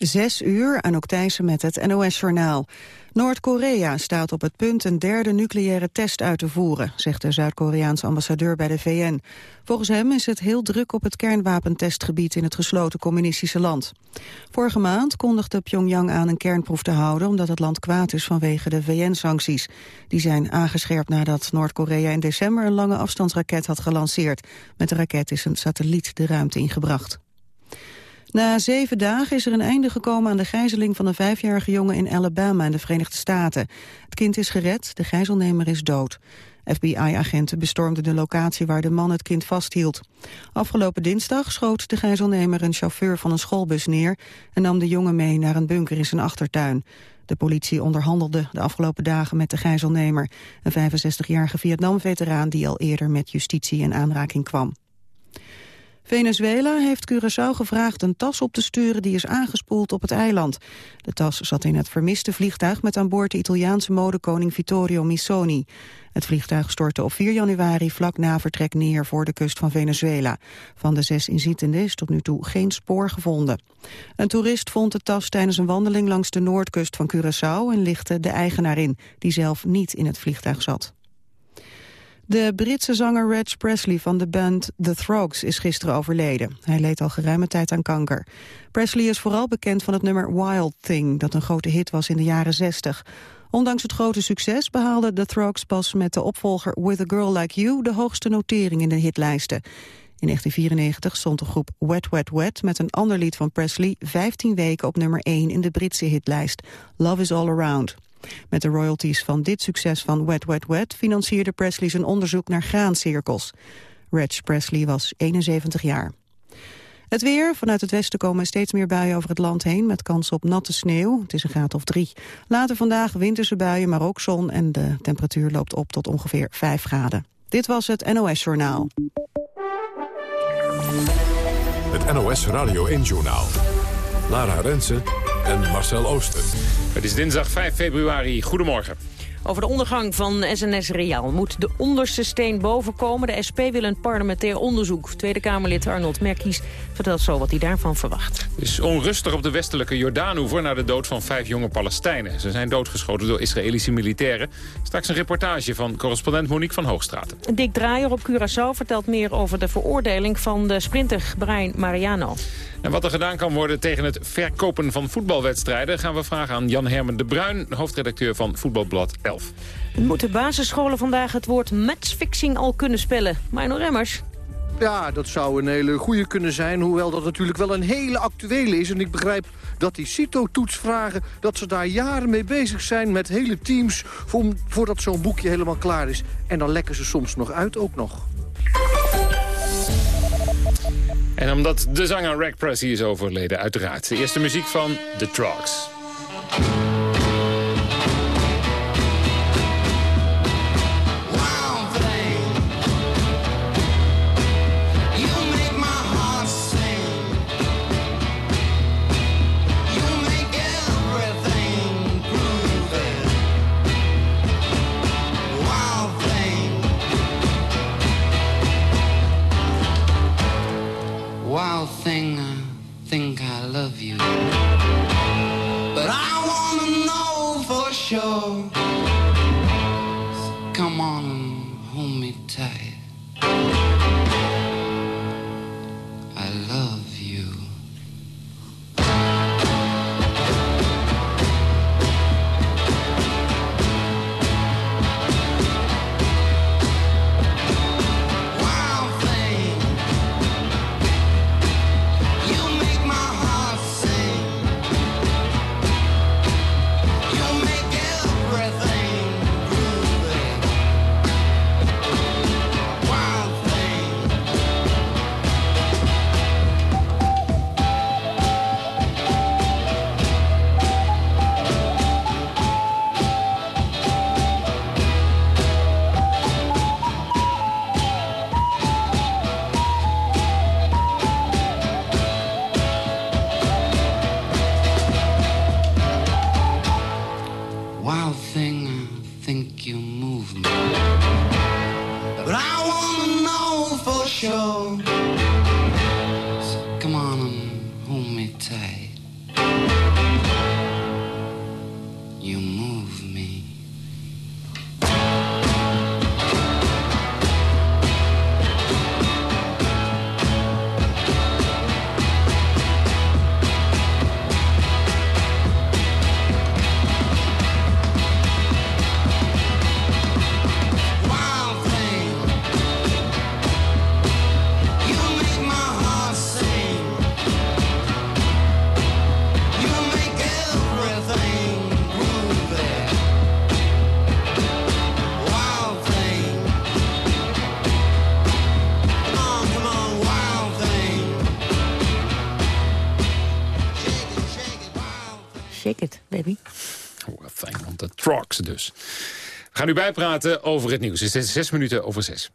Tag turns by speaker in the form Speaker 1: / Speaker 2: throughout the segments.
Speaker 1: Zes uur, aan Thijssen met het NOS-journaal. Noord-Korea staat op het punt een derde nucleaire test uit te voeren, zegt de Zuid-Koreaanse ambassadeur bij de VN. Volgens hem is het heel druk op het kernwapentestgebied in het gesloten communistische land. Vorige maand kondigde Pyongyang aan een kernproef te houden, omdat het land kwaad is vanwege de VN-sancties. Die zijn aangescherpt nadat Noord-Korea in december een lange afstandsraket had gelanceerd. Met de raket is een satelliet de ruimte ingebracht. Na zeven dagen is er een einde gekomen aan de gijzeling van een vijfjarige jongen in Alabama in de Verenigde Staten. Het kind is gered, de gijzelnemer is dood. FBI-agenten bestormden de locatie waar de man het kind vasthield. Afgelopen dinsdag schoot de gijzelnemer een chauffeur van een schoolbus neer... en nam de jongen mee naar een bunker in zijn achtertuin. De politie onderhandelde de afgelopen dagen met de gijzelnemer... een 65-jarige Vietnam-veteraan die al eerder met justitie in aanraking kwam. Venezuela heeft Curaçao gevraagd een tas op te sturen die is aangespoeld op het eiland. De tas zat in het vermiste vliegtuig met aan boord de Italiaanse modekoning Vittorio Missoni. Het vliegtuig stortte op 4 januari vlak na vertrek neer voor de kust van Venezuela. Van de zes inzittenden is tot nu toe geen spoor gevonden. Een toerist vond de tas tijdens een wandeling langs de noordkust van Curaçao en lichtte de eigenaar in, die zelf niet in het vliegtuig zat. De Britse zanger Reg Presley van de band The Throgs is gisteren overleden. Hij leed al geruime tijd aan kanker. Presley is vooral bekend van het nummer Wild Thing, dat een grote hit was in de jaren 60. Ondanks het grote succes behaalde The Throgs pas met de opvolger With a Girl Like You de hoogste notering in de hitlijsten. In 1994 stond de groep Wet Wet Wet met een ander lied van Presley 15 weken op nummer 1 in de Britse hitlijst, Love is All Around. Met de royalties van dit succes van Wet Wet Wet financierde Presley zijn onderzoek naar graancirkels. Reg Presley was 71 jaar. Het weer. Vanuit het westen komen steeds meer buien over het land heen... met kans op natte sneeuw. Het is een graad of drie. Later vandaag winterse buien, maar ook zon... en de temperatuur loopt op tot ongeveer 5 graden. Dit was het NOS Journaal.
Speaker 2: Het NOS Radio 1 Journaal. Lara Rensen en Marcel Ooster.
Speaker 3: Het is dinsdag 5 februari. Goedemorgen.
Speaker 4: Over de ondergang van SNS Reaal moet de onderste steen bovenkomen. De SP wil een parlementair onderzoek. Tweede Kamerlid Arnold Merkies vertelt zo wat hij daarvan verwacht.
Speaker 3: Het is onrustig op de westelijke Jordaanhoever na de dood van vijf jonge Palestijnen. Ze zijn doodgeschoten door Israëlische militairen. Straks een reportage van correspondent Monique van Hoogstraten.
Speaker 4: Dick Draaier op Curaçao vertelt meer over de veroordeling van de sprinter Brian Mariano.
Speaker 3: En wat er gedaan kan worden tegen het verkopen van voetbalwedstrijden... gaan we vragen aan Jan-Hermen de Bruin, hoofdredacteur van Voetbalblad 11.
Speaker 4: Moeten basisscholen vandaag het woord matchfixing al kunnen spellen? Marno Remmers.
Speaker 5: Ja, dat zou een hele goede kunnen zijn. Hoewel dat natuurlijk wel een hele actuele is. En ik begrijp dat die CITO-toetsvragen... dat ze daar jaren mee bezig zijn met hele teams... voordat zo'n boekje helemaal klaar is. En dan lekken ze soms nog uit ook nog.
Speaker 3: En omdat de zanger Rack Presley is overleden, uiteraard. De eerste muziek van The love you. But I wanna know for sure.
Speaker 6: So come on, hold me tight.
Speaker 4: Baby.
Speaker 3: Oh, a thing on the trucks dus. We gaan u bijpraten over het nieuws. Het is zes minuten over zes.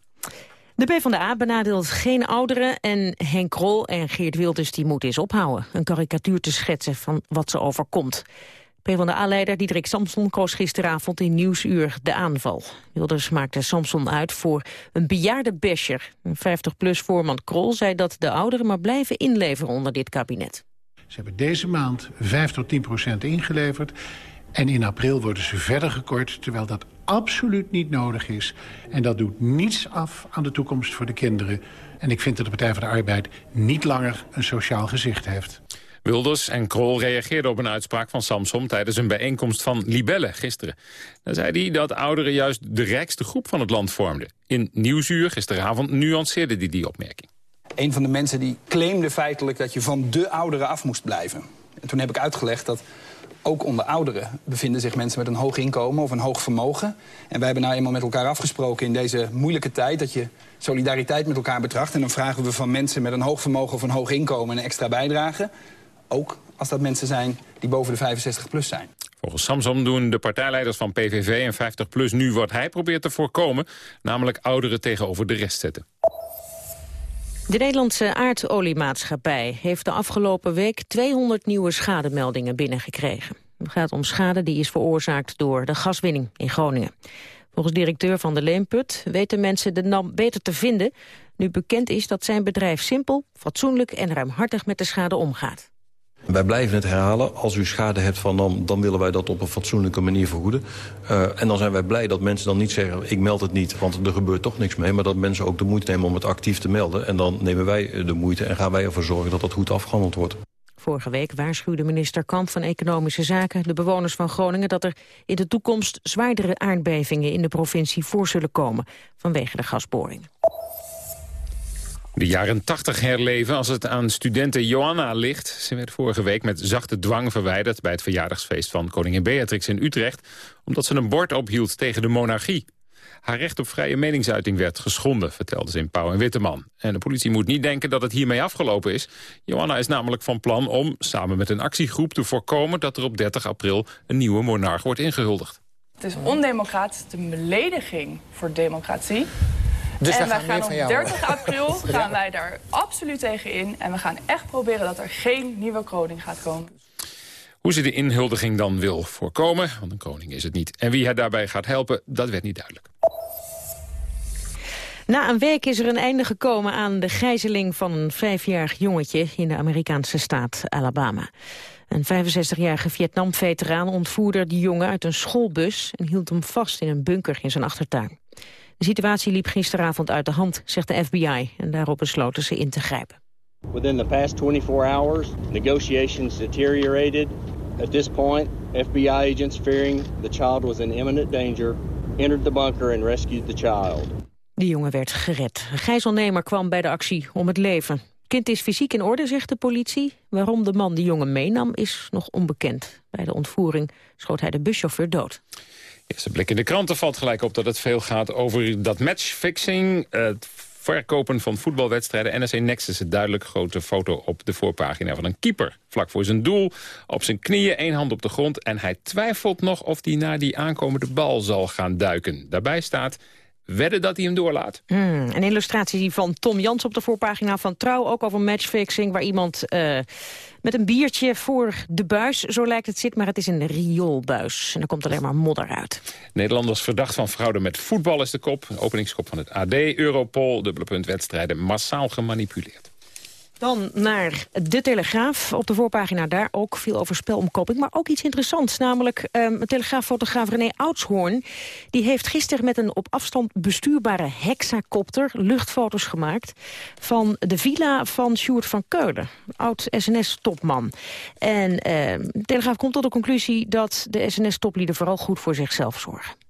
Speaker 4: De PvdA benadeelt geen ouderen en Henk Krol en Geert Wilders die moeten eens ophouden. Een karikatuur te schetsen van wat ze overkomt. PvdA-leider Diederik Samson koos gisteravond in Nieuwsuur de aanval. Wilders maakte Samson uit voor een bejaarde bescher. Een 50-plus voorman Krol zei dat de ouderen maar blijven inleveren onder dit kabinet.
Speaker 6: Ze hebben deze maand 5 tot 10 procent ingeleverd. En in april worden ze verder gekort, terwijl dat absoluut niet nodig is. En dat doet niets af aan de toekomst voor de kinderen. En ik vind dat de Partij voor de Arbeid niet langer een sociaal gezicht heeft.
Speaker 3: Wilders en Krol reageerden op een uitspraak van Samsom... tijdens een bijeenkomst van Libelle gisteren. Daar zei hij dat ouderen juist de rijkste groep van het land vormden. In Nieuwsuur gisteravond nuanceerde hij die opmerking.
Speaker 7: Een van de mensen die claimde feitelijk dat je van de ouderen af moest blijven. En toen heb ik uitgelegd dat ook onder ouderen bevinden zich mensen met een hoog inkomen of een hoog vermogen. En wij hebben nou eenmaal met elkaar afgesproken in deze moeilijke tijd... dat je solidariteit met elkaar betracht. En dan vragen we van mensen met een hoog vermogen of een hoog inkomen een extra bijdrage. Ook als dat mensen zijn die boven de 65 plus zijn.
Speaker 3: Volgens Samsom doen de partijleiders van PVV en 50PLUS nu wat hij probeert te voorkomen... namelijk ouderen tegenover de rest zetten.
Speaker 4: De Nederlandse aardoliemaatschappij heeft de afgelopen week 200 nieuwe schademeldingen binnengekregen. Het gaat om schade die is veroorzaakt door de gaswinning in Groningen. Volgens directeur van de Leemput weten mensen de NAM beter te vinden... nu bekend is dat zijn bedrijf simpel, fatsoenlijk en ruimhartig met de schade omgaat.
Speaker 8: Wij blijven het herhalen. Als u schade hebt van dan, dan willen wij dat op een fatsoenlijke manier vergoeden. Uh, en dan zijn wij blij dat mensen dan niet zeggen... ik meld het niet, want er gebeurt toch niks mee. Maar dat mensen ook de moeite nemen om het actief te melden. En dan nemen wij de moeite en gaan wij ervoor zorgen dat dat goed afgehandeld wordt.
Speaker 4: Vorige week waarschuwde minister Kamp van Economische Zaken de bewoners van Groningen dat er in de toekomst zwaardere aardbevingen in de provincie voor zullen komen vanwege de gasboring.
Speaker 3: De jaren 80 herleven als het aan studenten Johanna ligt. Ze werd vorige week met zachte dwang verwijderd... bij het verjaardagsfeest van koningin Beatrix in Utrecht... omdat ze een bord ophield tegen de monarchie. Haar recht op vrije meningsuiting werd geschonden, vertelde ze in Pauw en Witteman. En de politie moet niet denken dat het hiermee afgelopen is. Johanna is namelijk van plan om, samen met een actiegroep... te voorkomen dat er op 30 april een nieuwe monarch wordt ingehuldigd.
Speaker 9: Het is ondemocratisch, een belediging voor democratie.
Speaker 10: Dus
Speaker 9: en wij
Speaker 10: gaan,
Speaker 9: gaan op 30 april gaan wij daar absoluut tegen in. En we gaan echt proberen dat er geen nieuwe koning gaat komen.
Speaker 3: Hoe ze de inhuldiging dan wil voorkomen, want een koning is het niet. En wie haar daarbij gaat helpen, dat werd niet duidelijk.
Speaker 4: Na een week is er een einde gekomen aan de gijzeling van een vijfjarig jongetje in de Amerikaanse staat Alabama. Een 65-jarige Vietnam-veteraan ontvoerde die jongen uit een schoolbus en hield hem vast in een bunker in zijn achtertuin. De situatie liep gisteravond uit de hand, zegt de FBI. En daarop besloten ze in te grijpen.
Speaker 11: Within the past 24 hours, negotiations deteriorated. At this point, FBI agents fearing the child was in imminent danger entered the bunker and rescued the child.
Speaker 4: De jongen werd gered. Een gijzelnemer kwam bij de actie om het leven. Kind is fysiek in orde, zegt de politie. Waarom de man de jongen meenam is nog onbekend. Bij de ontvoering schoot hij de buschauffeur dood.
Speaker 3: Eerste blik in de kranten valt gelijk op dat het veel gaat over dat matchfixing... het verkopen van voetbalwedstrijden. NRC Next is een duidelijk grote foto op de voorpagina van een keeper. Vlak voor zijn doel, op zijn knieën, één hand op de grond... en hij twijfelt nog of hij naar die aankomende bal zal gaan duiken. Daarbij staat wedden dat hij hem doorlaat.
Speaker 4: Hmm, een illustratie van Tom Jans op de voorpagina van Trouw... ook over matchfixing, waar iemand uh, met een biertje voor de buis... zo lijkt het zit, maar het is een rioolbuis. En er komt alleen maar modder uit.
Speaker 3: Nederlanders verdacht van fraude met voetbal is de kop. Openingskop van het AD, Europol, dubbele punt wedstrijden... massaal gemanipuleerd.
Speaker 4: Dan naar De Telegraaf. Op de voorpagina daar ook veel over spelomkoping. Maar ook iets interessants, namelijk um, Telegraaffotograaf René Oudshoorn. Die heeft gisteren met een op afstand bestuurbare hexacopter luchtfoto's gemaakt... van de villa van Sjoerd van Keulen, oud-SNS-topman. En uh, Telegraaf komt tot de conclusie dat de SNS-toplieden vooral goed voor zichzelf zorgen.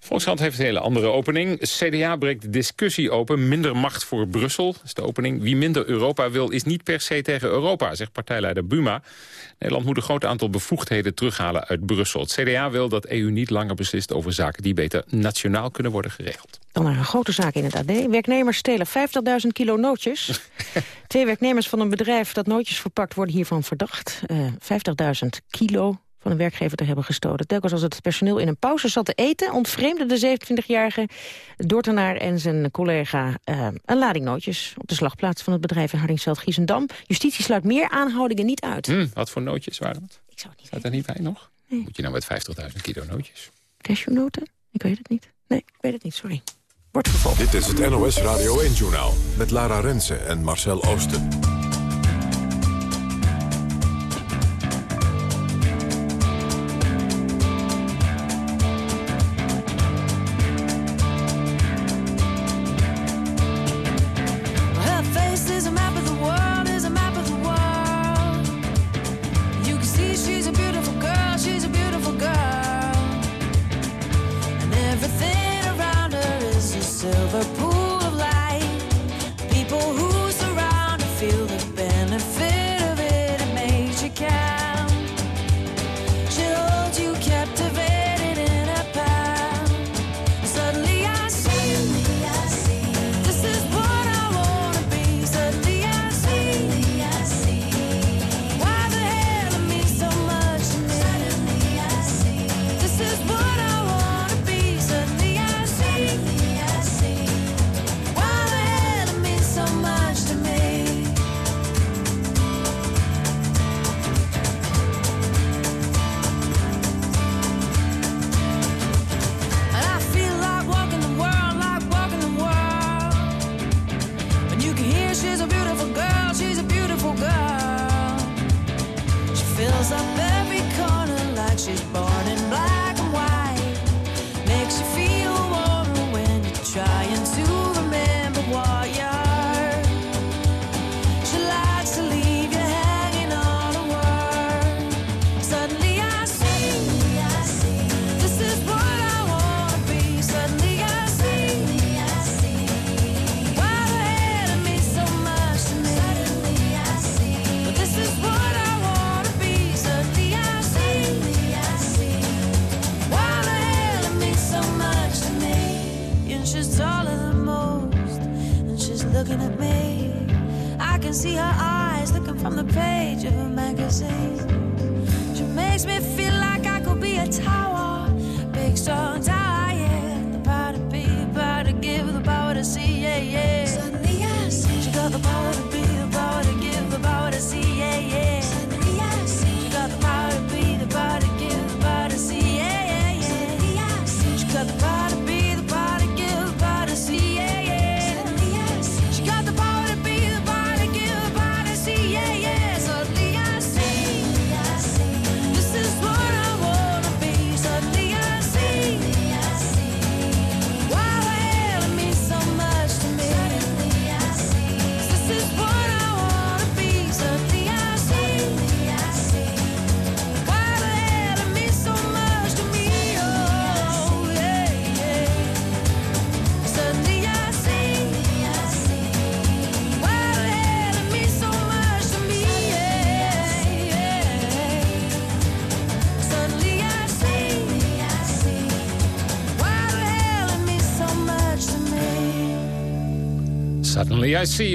Speaker 3: Volkskrant heeft een hele andere opening. CDA breekt de discussie open. Minder macht voor Brussel is de opening. Wie minder Europa wil is niet per se tegen Europa, zegt partijleider Buma. Nederland moet een groot aantal bevoegdheden terughalen uit Brussel. Het CDA wil dat EU niet langer beslist over zaken die beter nationaal kunnen worden geregeld.
Speaker 4: Dan naar een grote zaak in het AD. Werknemers stelen 50.000 kilo nootjes. Twee werknemers van een bedrijf dat nootjes verpakt worden hiervan verdacht. Uh, 50.000 kilo van een werkgever te hebben gestolen. Telkens als het personeel in een pauze zat te eten... ontvreemde de 27-jarige Dortenaar en zijn collega uh, een lading nootjes... op de slagplaats van het bedrijf in Hardingsveld-Giezendam. Justitie sluit meer aanhoudingen niet uit.
Speaker 3: Hmm, wat voor nootjes waren het?
Speaker 4: Ik zou het niet
Speaker 3: Staat er niet bij nog? Nee. Moet je nou met 50.000 kilo nootjes?
Speaker 4: Cashewnoten? Ik weet het niet. Nee, ik weet het niet, sorry. Wordt vervolgd.
Speaker 2: Dit is het NOS Radio 1-journaal met Lara Rensen en Marcel Oosten.
Speaker 3: she's taller than most, and she's looking at me. I can see
Speaker 2: her eyes looking from the page of a magazine. She makes me feel like I could be a tower, big strong tower, yeah. The power to be, the power to give, the power to see, yeah, yeah.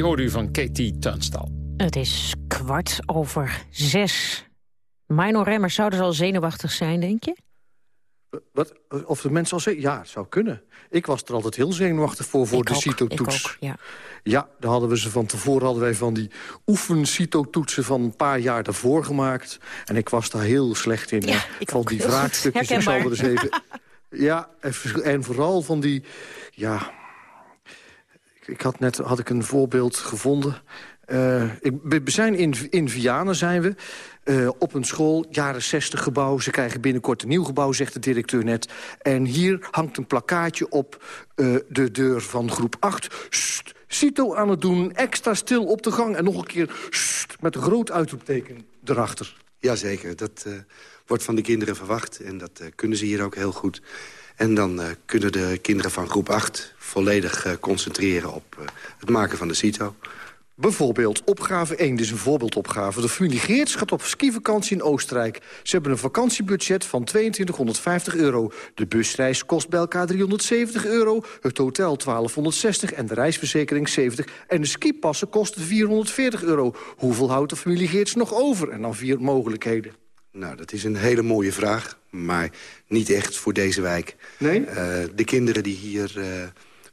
Speaker 3: Hoorde u van Katie Tunstall.
Speaker 4: Het is kwart over zes. Mino Remmers zouden ze al zenuwachtig zijn, denk je?
Speaker 5: Wat, of de mensen al zeggen? Ja, het zou kunnen. Ik was er altijd heel zenuwachtig voor, voor
Speaker 4: ik
Speaker 5: de
Speaker 4: CITO-toets. Ja.
Speaker 5: ja, daar hadden we ze van tevoren hadden wij van die oefen-CITO-toetsen van een paar jaar daarvoor gemaakt. En ik was daar heel slecht in.
Speaker 4: Ja,
Speaker 5: van die vraagstukjes. Ik zal er eens even... Ja, en vooral van die... Ja, ik had net had ik een voorbeeld gevonden. Ik, we zijn in, in Vianen zijn we. Uh, op een school, jaren 60 gebouw. Ze krijgen binnenkort een nieuw gebouw, zegt de directeur net. En hier hangt een plakkaatje op uh, de deur van groep 8. Sst, CITO aan het doen, extra stil op de gang. En nog een keer met een groot uitroepteken erachter.
Speaker 10: Jazeker, dat wordt van de kinderen verwacht. En dat kunnen ze hier ook heel goed.
Speaker 12: En dan kunnen de kinderen van groep 8 volledig concentreren op het maken van de CITO.
Speaker 5: Bijvoorbeeld opgave 1, dit is een voorbeeldopgave. De familie Geerts gaat op skivakantie in Oostenrijk. Ze hebben een vakantiebudget van 2250 euro. De busreis kost bij elkaar 370 euro. Het hotel 1260 en de reisverzekering 70. En de skipassen kosten 440 euro. Hoeveel houdt de familie Geerts nog over? En dan vier mogelijkheden.
Speaker 12: Nou, dat is een hele mooie vraag, maar niet echt voor deze wijk.
Speaker 5: Nee? Uh,
Speaker 12: de kinderen die hier uh,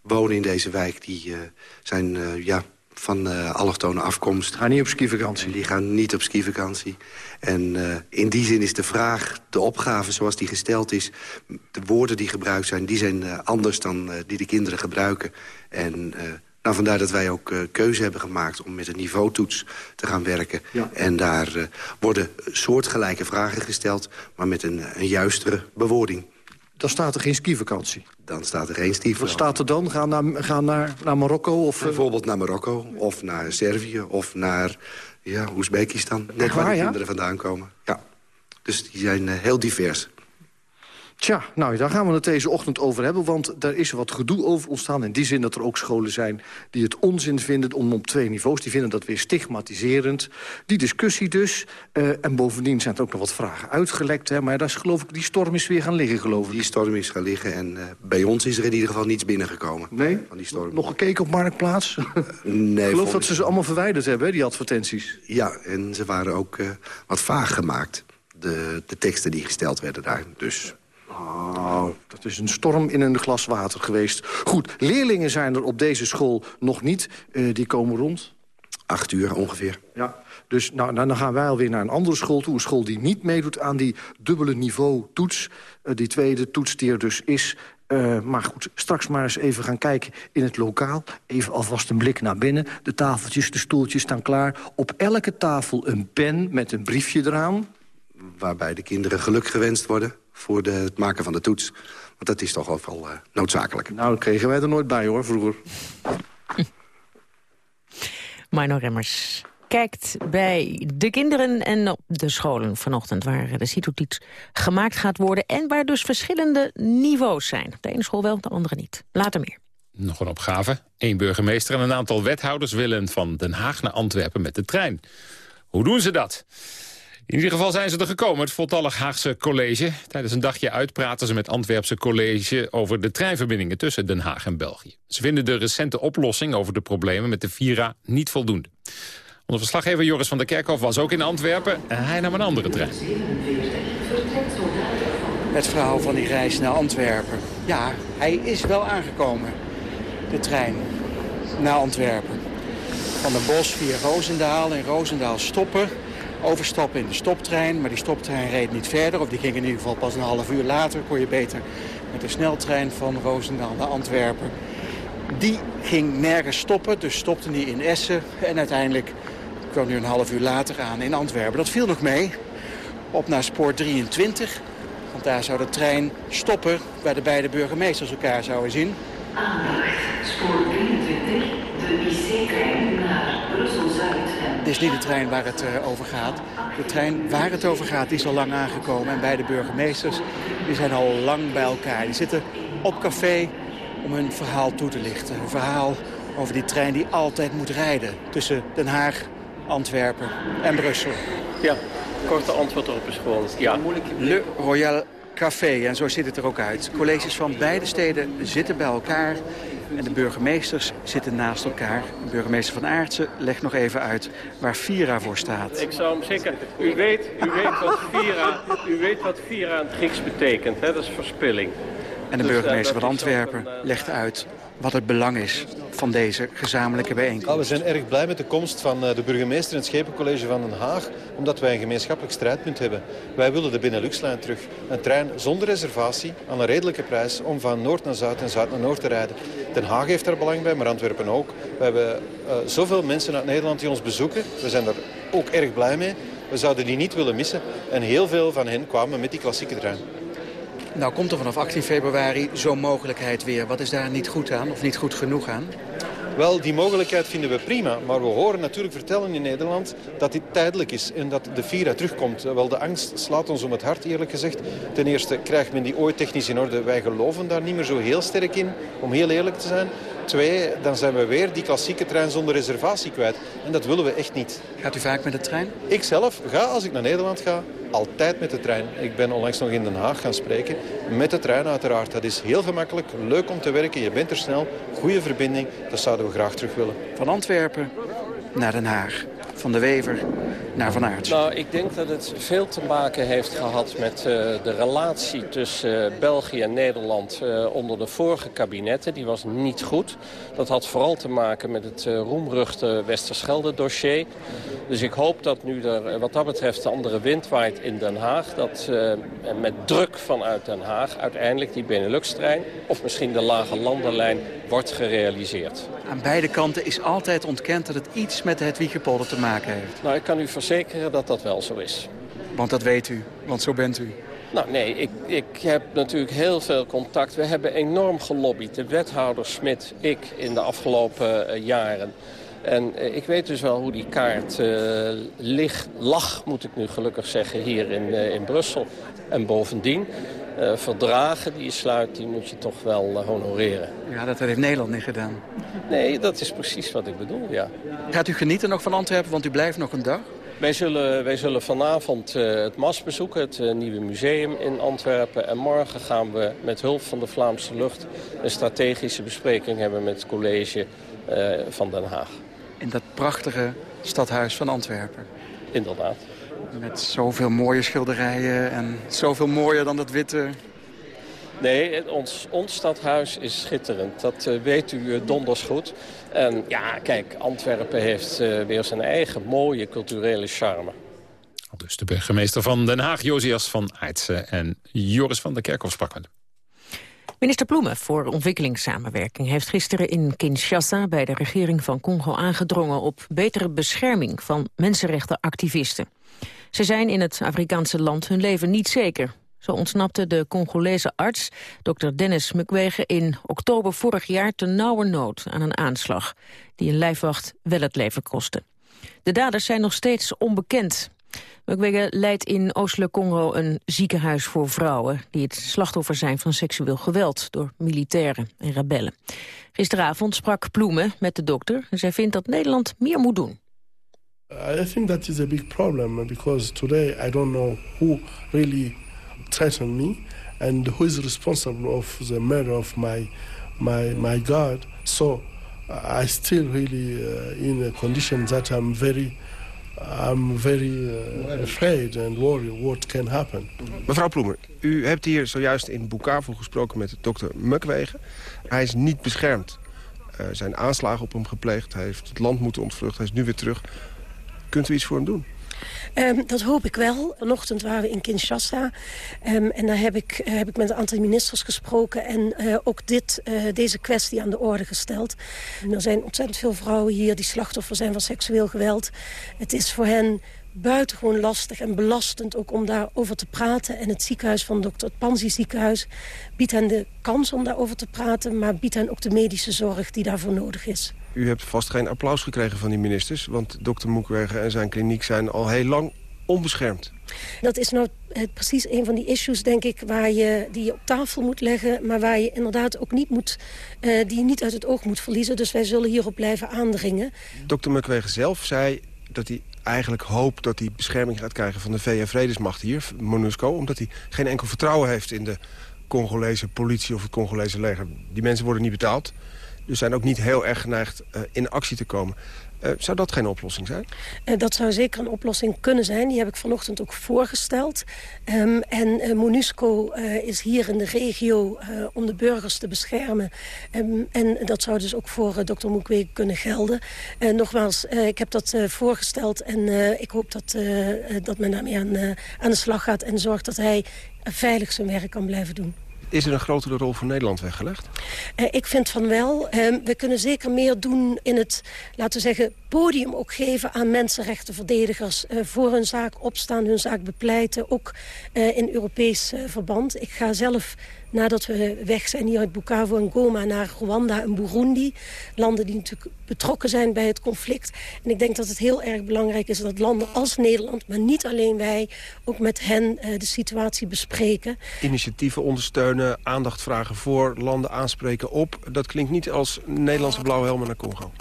Speaker 12: wonen in deze wijk, die uh, zijn ja, van allochtone afkomst.
Speaker 5: Gaan niet op skivakantie?
Speaker 12: Die gaan niet op skivakantie. En in die zin is de vraag, de opgave zoals die gesteld is... de woorden die gebruikt zijn, die zijn anders dan die de kinderen gebruiken. En nou, vandaar dat wij ook keuze hebben gemaakt om met een niveautoets te gaan werken.
Speaker 5: Ja.
Speaker 12: En daar worden soortgelijke vragen gesteld, maar met een, een juistere bewoording.
Speaker 5: Dan staat er geen skivakantie?
Speaker 12: Dan staat er geen skivakantie.
Speaker 5: Wat staat er dan? Gaan naar, gaan naar, naar Marokko? Of,
Speaker 12: Bijvoorbeeld naar Marokko, of naar Servië, of naar ja, Oezbekistan. Net waar, waar de
Speaker 5: ja?
Speaker 12: kinderen vandaan komen. Ja. Dus die zijn heel divers.
Speaker 5: Tja, nou, daar gaan we het deze ochtend over hebben... want daar is wat gedoe over ontstaan. In die zin dat er ook scholen zijn die het onzin vinden... om op twee niveaus, die vinden dat weer stigmatiserend. Die discussie dus. Uh, en bovendien zijn er ook nog wat vragen uitgelekt. Hè, maar daar is geloof ik, die storm is weer gaan liggen, geloof ik.
Speaker 12: Die storm is gaan liggen en uh, bij ons is er in ieder geval niets binnengekomen.
Speaker 5: Nee?
Speaker 12: Van die storm.
Speaker 5: Nog gekeken op Marktplaats?
Speaker 12: nee.
Speaker 5: Ik geloof dat ze ze allemaal verwijderd hebben, hè, die advertenties.
Speaker 12: Ja, en ze waren ook uh, wat vaag gemaakt. De, de teksten die gesteld werden daar. Dus...
Speaker 5: Oh, dat is een storm in een glas water geweest. Goed, leerlingen zijn er op deze school nog niet. Uh, die komen rond?
Speaker 12: Acht uur ongeveer.
Speaker 5: Ja, dus nou, dan gaan wij alweer naar een andere school toe. Een school die niet meedoet aan die dubbele niveau toets. Uh, die tweede toets die er dus is. Uh, maar goed, straks maar eens even gaan kijken in het lokaal. Even alvast een blik naar binnen. De tafeltjes, de stoeltjes staan klaar. Op elke tafel een pen met een briefje eraan.
Speaker 12: Waarbij de kinderen geluk gewenst worden voor de, het maken van de toets. Want dat is toch wel wel uh, noodzakelijk.
Speaker 5: Nou, dat kregen wij er nooit bij, hoor, vroeger.
Speaker 4: Mino Remmers kijkt bij de kinderen en op de scholen vanochtend... waar de CITO-toets gemaakt gaat worden... en waar dus verschillende niveaus zijn. De ene school wel, de andere niet. Later meer.
Speaker 3: Nog een opgave. Eén burgemeester en een aantal wethouders willen van Den Haag naar Antwerpen met de trein. Hoe doen ze dat? In ieder geval zijn ze er gekomen, het voltallig Haagse college. Tijdens een dagje uit praten ze met Antwerpse college... over de treinverbindingen tussen Den Haag en België. Ze vinden de recente oplossing over de problemen met de Vira niet voldoende. Onze verslaggever Joris van der Kerkhof was ook in Antwerpen. En hij nam een andere trein.
Speaker 13: Het verhaal van die reis naar Antwerpen. Ja, hij is wel aangekomen, de trein, naar Antwerpen. Van den Bosch via Roosendaal en Roosendaal stoppen overstappen in de stoptrein. Maar die stoptrein reed niet verder, of die ging in ieder geval pas een half uur later. Kon je beter met de sneltrein van Roosendaal naar Antwerpen. Die ging nergens stoppen, dus stopte die in Essen. En uiteindelijk kwam nu een half uur later aan in Antwerpen. Dat viel nog mee. Op naar spoor 23. Want daar zou de trein stoppen waar de beide burgemeesters elkaar zouden zien.
Speaker 14: Aandacht, spoor 23, de IC-trein naar Brussel-Zuid.
Speaker 13: Dit is niet de trein waar het uh, over gaat. De trein waar het over gaat die is al lang aangekomen. En beide burgemeesters die zijn al lang bij elkaar. Die zitten op café om hun verhaal toe te lichten. Een verhaal over die trein die altijd moet rijden. Tussen Den Haag, Antwerpen en Brussel.
Speaker 15: Ja, korte antwoord erop is gewoon ja.
Speaker 13: Le Royal Café, en zo ziet het er ook uit. Colleges van beide steden zitten bij elkaar en de burgemeesters zitten naast elkaar. De burgemeester van Aartsen legt nog even uit waar Vira voor staat.
Speaker 15: Ik zou hem zeker... U weet, u weet, wat, Vira, u weet wat Vira in het Grieks betekent, hè? dat is verspilling.
Speaker 13: En de burgemeester van Antwerpen legt uit wat het belang is van deze gezamenlijke bijeenkomst.
Speaker 16: Ja, we zijn erg blij met de komst van de burgemeester in het Schepencollege van Den Haag, omdat wij een gemeenschappelijk strijdpunt hebben. Wij willen de Beneluxlijn terug. Een trein zonder reservatie, aan een redelijke prijs, om van noord naar zuid en zuid naar noord te rijden. Den Haag heeft daar belang bij, maar Antwerpen ook. We hebben uh, zoveel mensen uit Nederland die ons bezoeken. We zijn er ook erg blij mee. We zouden die niet willen missen. En heel veel van hen kwamen met die klassieke trein.
Speaker 13: Nou komt er vanaf 18 februari zo'n mogelijkheid weer. Wat is daar niet goed aan of niet goed genoeg aan?
Speaker 16: Wel, die mogelijkheid vinden we prima. Maar we horen natuurlijk vertellen in Nederland dat dit tijdelijk is en dat de Vira terugkomt. Wel, de angst slaat ons om het hart, eerlijk gezegd. Ten eerste krijgt men die ooit technisch in orde. Wij geloven daar niet meer zo heel sterk in, om heel eerlijk te zijn. Twee, dan zijn we weer die klassieke trein zonder reservatie kwijt. En dat willen we echt niet.
Speaker 13: Gaat u vaak met de trein?
Speaker 16: Ik zelf ga, als ik naar Nederland ga, altijd met de trein. Ik ben onlangs nog in Den Haag gaan spreken. Met de trein uiteraard. Dat is heel gemakkelijk, leuk om te werken. Je bent er snel, goede verbinding. Dat zouden we graag terug willen.
Speaker 13: Van Antwerpen naar Den Haag. Van de Wever naar Van Aert.
Speaker 15: Nou, ik denk dat het veel te maken heeft gehad met uh, de relatie tussen uh, België en Nederland uh, onder de vorige kabinetten. Die was niet goed. Dat had vooral te maken met het roemruchte Westerschelde-dossier. Dus ik hoop dat nu er wat dat betreft de andere wind waait in Den Haag. Dat met druk vanuit Den Haag uiteindelijk die Benelux-trein... of misschien de lage landenlijn wordt gerealiseerd.
Speaker 13: Aan beide kanten is altijd ontkend dat het iets met het Wiegepolder te maken heeft.
Speaker 15: Nou, ik kan u verzekeren dat dat wel zo is.
Speaker 13: Want dat weet u, want zo bent u.
Speaker 15: Nou nee, ik, ik heb natuurlijk heel veel contact. We hebben enorm gelobbyd, de wethouder Smit, ik, in de afgelopen uh, jaren. En uh, ik weet dus wel hoe die kaart uh, lig, lag, moet ik nu gelukkig zeggen, hier in, in Brussel. En bovendien, verdragen die je sluit, die moet je toch wel honoreren.
Speaker 13: Ja, dat heeft Nederland niet gedaan.
Speaker 15: Nee, dat is precies wat ik bedoel, ja.
Speaker 13: Gaat u genieten nog van Antwerpen, want u blijft nog een dag?
Speaker 15: Wij zullen, wij zullen vanavond uh, het MAS bezoeken, het uh, nieuwe museum in Antwerpen. En morgen gaan we met hulp van de Vlaamse lucht een strategische bespreking hebben met het college uh, van Den Haag.
Speaker 13: In dat prachtige stadhuis van Antwerpen.
Speaker 15: Inderdaad.
Speaker 13: Met zoveel mooie schilderijen en zoveel mooier dan dat witte
Speaker 15: Nee, ons, ons stadhuis is schitterend. Dat uh, weet u uh, donders goed. En ja, kijk, Antwerpen heeft uh, weer zijn eigen mooie culturele charme.
Speaker 3: Dus de burgemeester van Den Haag, Josias van Aertsen en Joris van der Kerkhof sprak met
Speaker 4: Minister Ploemen voor ontwikkelingssamenwerking heeft gisteren in Kinshasa bij de regering van Congo aangedrongen op betere bescherming van mensenrechtenactivisten. Ze zijn in het Afrikaanse land hun leven niet zeker. Zo ontsnapte de Congolese arts, Dr. Dennis Mukwege, in oktober vorig jaar te nauwe nood aan een aanslag, die een lijfwacht wel het leven kostte. De daders zijn nog steeds onbekend. Mukwege leidt in Oostelijk Congo een ziekenhuis voor vrouwen... die het slachtoffer zijn van seksueel geweld door militairen en rebellen. Gisteravond sprak Ploemen met de dokter. en Zij vindt dat Nederland meer moet doen.
Speaker 17: I think that is a big problem because today I don't know who really threatened me and who is responsible of the murder of my my my God. So I still really uh, in a condition that I'm very I'm very uh, afraid and worried what can happen.
Speaker 18: Mevrouw Ploemer, u hebt hier zojuist in Bukavu gesproken met dokter Mukwege. Hij is niet beschermd. Er zijn aanslagen op hem gepleegd. Hij heeft het land moeten ontvluchten. Hij is nu weer terug. Kunt u iets voor hem doen?
Speaker 19: Um, dat hoop ik wel. Vanochtend waren we in Kinshasa. Um, en daar heb ik, uh, heb ik met een aantal ministers gesproken. En uh, ook dit, uh, deze kwestie aan de orde gesteld. Er zijn ontzettend veel vrouwen hier die slachtoffer zijn van seksueel geweld. Het is voor hen buitengewoon lastig en belastend ook om daarover te praten. En het ziekenhuis van dokter het ziekenhuis biedt hen de kans om daarover te praten... maar biedt hen ook de medische zorg die daarvoor nodig is.
Speaker 18: U hebt vast geen applaus gekregen van die ministers... want dokter Moekwege en zijn kliniek zijn al heel lang onbeschermd.
Speaker 19: Dat is nou precies een van die issues, denk ik, waar je, die je op tafel moet leggen... maar waar je inderdaad ook niet moet, uh, die je niet uit het oog moet verliezen. Dus wij zullen hierop blijven aandringen.
Speaker 18: Dokter Mukwege zelf zei dat hij eigenlijk hoopt dat hij bescherming gaat krijgen van de VN-vredesmacht hier, MONUSCO... omdat hij geen enkel vertrouwen heeft in de Congolese politie of het Congolese leger. Die mensen worden niet betaald, dus zijn ook niet heel erg geneigd uh, in actie te komen. Uh, zou dat geen oplossing zijn?
Speaker 19: Uh, dat zou zeker een oplossing kunnen zijn. Die heb ik vanochtend ook voorgesteld. Um, en MONUSCO is hier in de regio om de burgers te beschermen. Um, en dat zou dus ook voor dokter Mukwege kunnen gelden. nogmaals, ik heb dat voorgesteld en ik hoop dat, dat men daarmee aan, aan de slag gaat... en zorgt dat hij veilig zijn werk kan blijven doen.
Speaker 18: Is er een grotere rol voor Nederland weggelegd?
Speaker 19: Uh, ik vind van wel. Uh, we kunnen zeker meer doen in het, laten we zeggen, podium ook geven aan mensenrechtenverdedigers... Uh, voor hun zaak opstaan, hun zaak bepleiten, ook uh, in Europees verband. Ik ga zelf nadat we weg zijn hier uit Bukavu en Goma naar Rwanda en Burundi. Landen die natuurlijk betrokken zijn bij het conflict. En ik denk dat het heel erg belangrijk is dat landen als Nederland... maar niet alleen wij, ook met hen uh, de situatie bespreken.
Speaker 18: Initiatieven ondersteunen, aandacht vragen voor, landen aanspreken op. Dat klinkt niet als Nederlandse blauwhelmen naar Congo.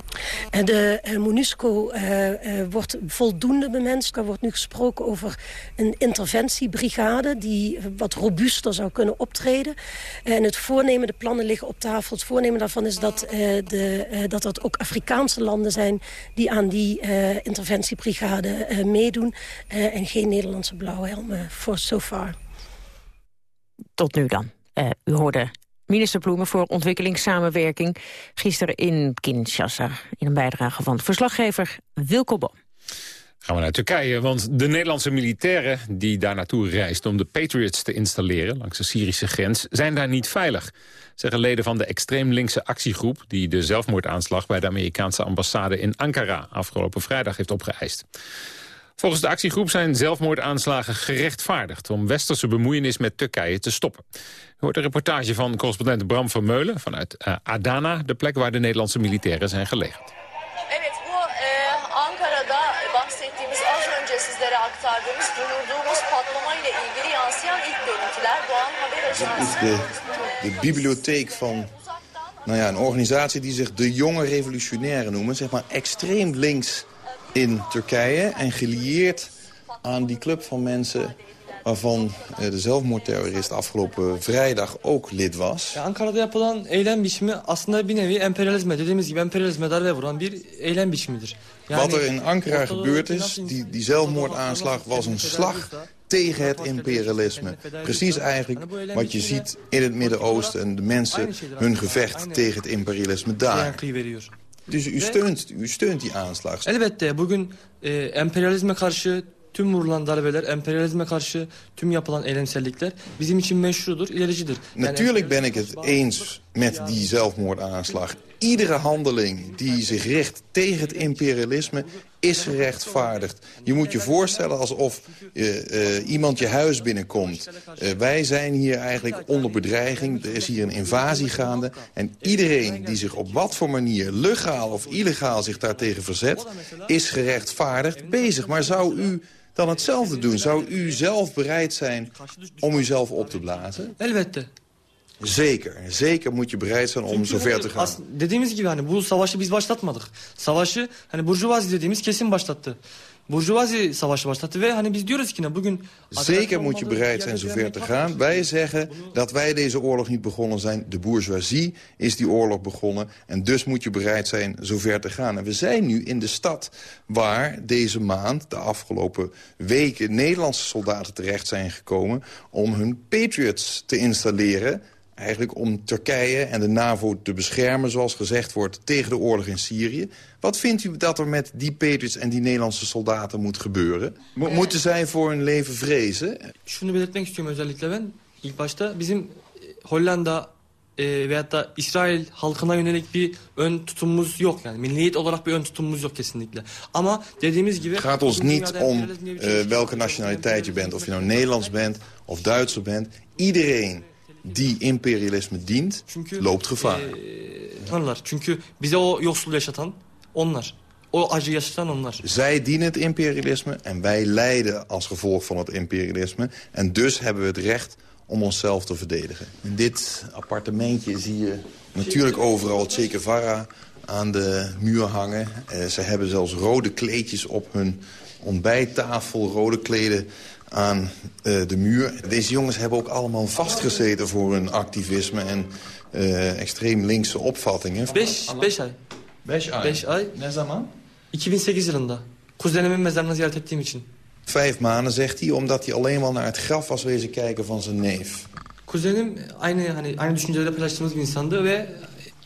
Speaker 19: En de uh, MONUSCO uh, wordt voldoende bemenst. Er wordt nu gesproken over een interventiebrigade... die wat robuuster zou kunnen optreden. En het voornemen, de plannen liggen op tafel. Het voornemen daarvan is dat, de, dat dat ook Afrikaanse landen zijn... die aan die interventiebrigade meedoen. en geen Nederlandse blauwhelmen voor far.
Speaker 4: Tot nu dan. u hoorde Minister Ploemen voor ontwikkelingssamenwerking... gisteren in Kinshasa in een bijdrage van verslaggever Wilco Boom.
Speaker 3: Gaan we naar Turkije, want de Nederlandse militairen die daar naartoe reist om de Patriots te installeren langs de Syrische grens zijn daar niet veilig, zeggen leden van de extreem linkse actiegroep die de zelfmoordaanslag bij de Amerikaanse ambassade in Ankara afgelopen vrijdag heeft opgeëist. Volgens de actiegroep zijn zelfmoordaanslagen gerechtvaardigd... om westerse bemoeienis met Turkije te stoppen. Hoort een reportage van correspondent Bram Vermeulen... vanuit uh, Adana, de plek waar de Nederlandse militairen zijn gelegerd.
Speaker 20: Is de, de bibliotheek van nou ja, een organisatie die zich de jonge revolutionairen noemen. Zeg maar extreem links in Turkije en gelieerd aan die club van mensen waarvan de zelfmoordterrorist afgelopen vrijdag ook lid was.
Speaker 21: Ja, Ankara'da yapılan eylem biçimi aslında bir nevi emperyalizme dediğimiz gibi emperyalizme darbe vuran bir eylem biçimidir.
Speaker 20: Yani, Wat er in Ankara gebeurd is, die, die zelfmoordaanslag was een slag tegen het imperialisme. Precies eigenlijk wat je ziet in het Midden-Oosten en de mensen hun gevecht tegen het imperialisme daar. Dus u steunt, u steunt die aanslag.
Speaker 21: Elbette bugün e, emperyalizme karşı tüm vurulan darbeler, emperyalizme karşı tüm yapılan eylemsellikler bizim için meşrudur, ilericidir.
Speaker 20: Natuurlijk ben ik het eens met die zelfmoordaanslag. Iedere handeling die zich richt tegen het imperialisme is gerechtvaardigd. Je moet je voorstellen alsof uh, uh, iemand je huis binnenkomt. Uh, wij zijn hier eigenlijk onder bedreiging. Er is hier een invasie gaande. En iedereen die zich op wat voor manier, legaal of illegaal, zich daartegen verzet... is gerechtvaardigd bezig. Maar zou u dan hetzelfde doen? Zou u zelf bereid zijn om uzelf op te blazen? Zeker, zeker moet je bereid zijn om zover te gaan.
Speaker 21: dediğimiz gibi hani bu savaşı biz başlatmadık. Savaşı hani burjuvazi dediğimiz kesin başlattı. Burjuvazi savaşı başlattı ve hani biz diyoruz ki ne bugün...
Speaker 20: Zeker moet je bereid zijn zover te gaan. Wij zeggen dat wij deze oorlog niet begonnen zijn. De bourgeoisie is die oorlog begonnen. En dus moet je bereid zijn zover te gaan. En we zijn nu in de stad waar deze maand, de afgelopen weken... Nederlandse soldaten terecht zijn gekomen om hun Patriots te installeren eigenlijk om Turkije en de NAVO te beschermen... zoals gezegd wordt, tegen de oorlog in Syrië. Wat vindt u dat er met die Patriots en die Nederlandse soldaten moet gebeuren? Mo moeten zij voor hun leven vrezen?
Speaker 21: Şunu belirtmek istiyorum özellikle ben. İlk başta bizim Hollanda e, veyahut da İsrail halkına yönelik bir ön tutumumuz yok. Yani milliyet olarak bir ön tutumumuz yok kesinlikle. Ama dediğimiz gibi...
Speaker 20: Gaat ons niet om uh, welke nationaliteit je bent. Of je nou Nederlands bent of Duitser bent. Iedereen die imperialisme dient, loopt gevaar.
Speaker 21: E. Çünkü bize o yoksul yaşatan onlar. O acı yaşatan onlar.
Speaker 20: Zij dienen het imperialisme en wij lijden als gevolg van het imperialisme. En dus hebben we het recht om onszelf te verdedigen. In dit appartementje zie je natuurlijk overal Che Guevara aan de muur hangen. Eh, ze hebben zelfs rode kleedjes op hun ontbijttafel, rode kleden aan uh, de muur. Deze jongens hebben ook allemaal vastgezeten voor hun activisme en uh, extreem linkse opvattingen.
Speaker 21: Beş, beş ay.
Speaker 20: Beş ay.
Speaker 21: Beş ay.
Speaker 20: Ne zaman?
Speaker 21: 2008 yılında. Kuzenimin mezarını ziyaret ettiğim için.
Speaker 20: Vijf maanden, zegt hij, omdat hij alleen maar naar het graf was wezen kijken van zijn neef.
Speaker 21: Kuzenim aynı hani aynı düşünceleri paylaştığımız bir insandı ve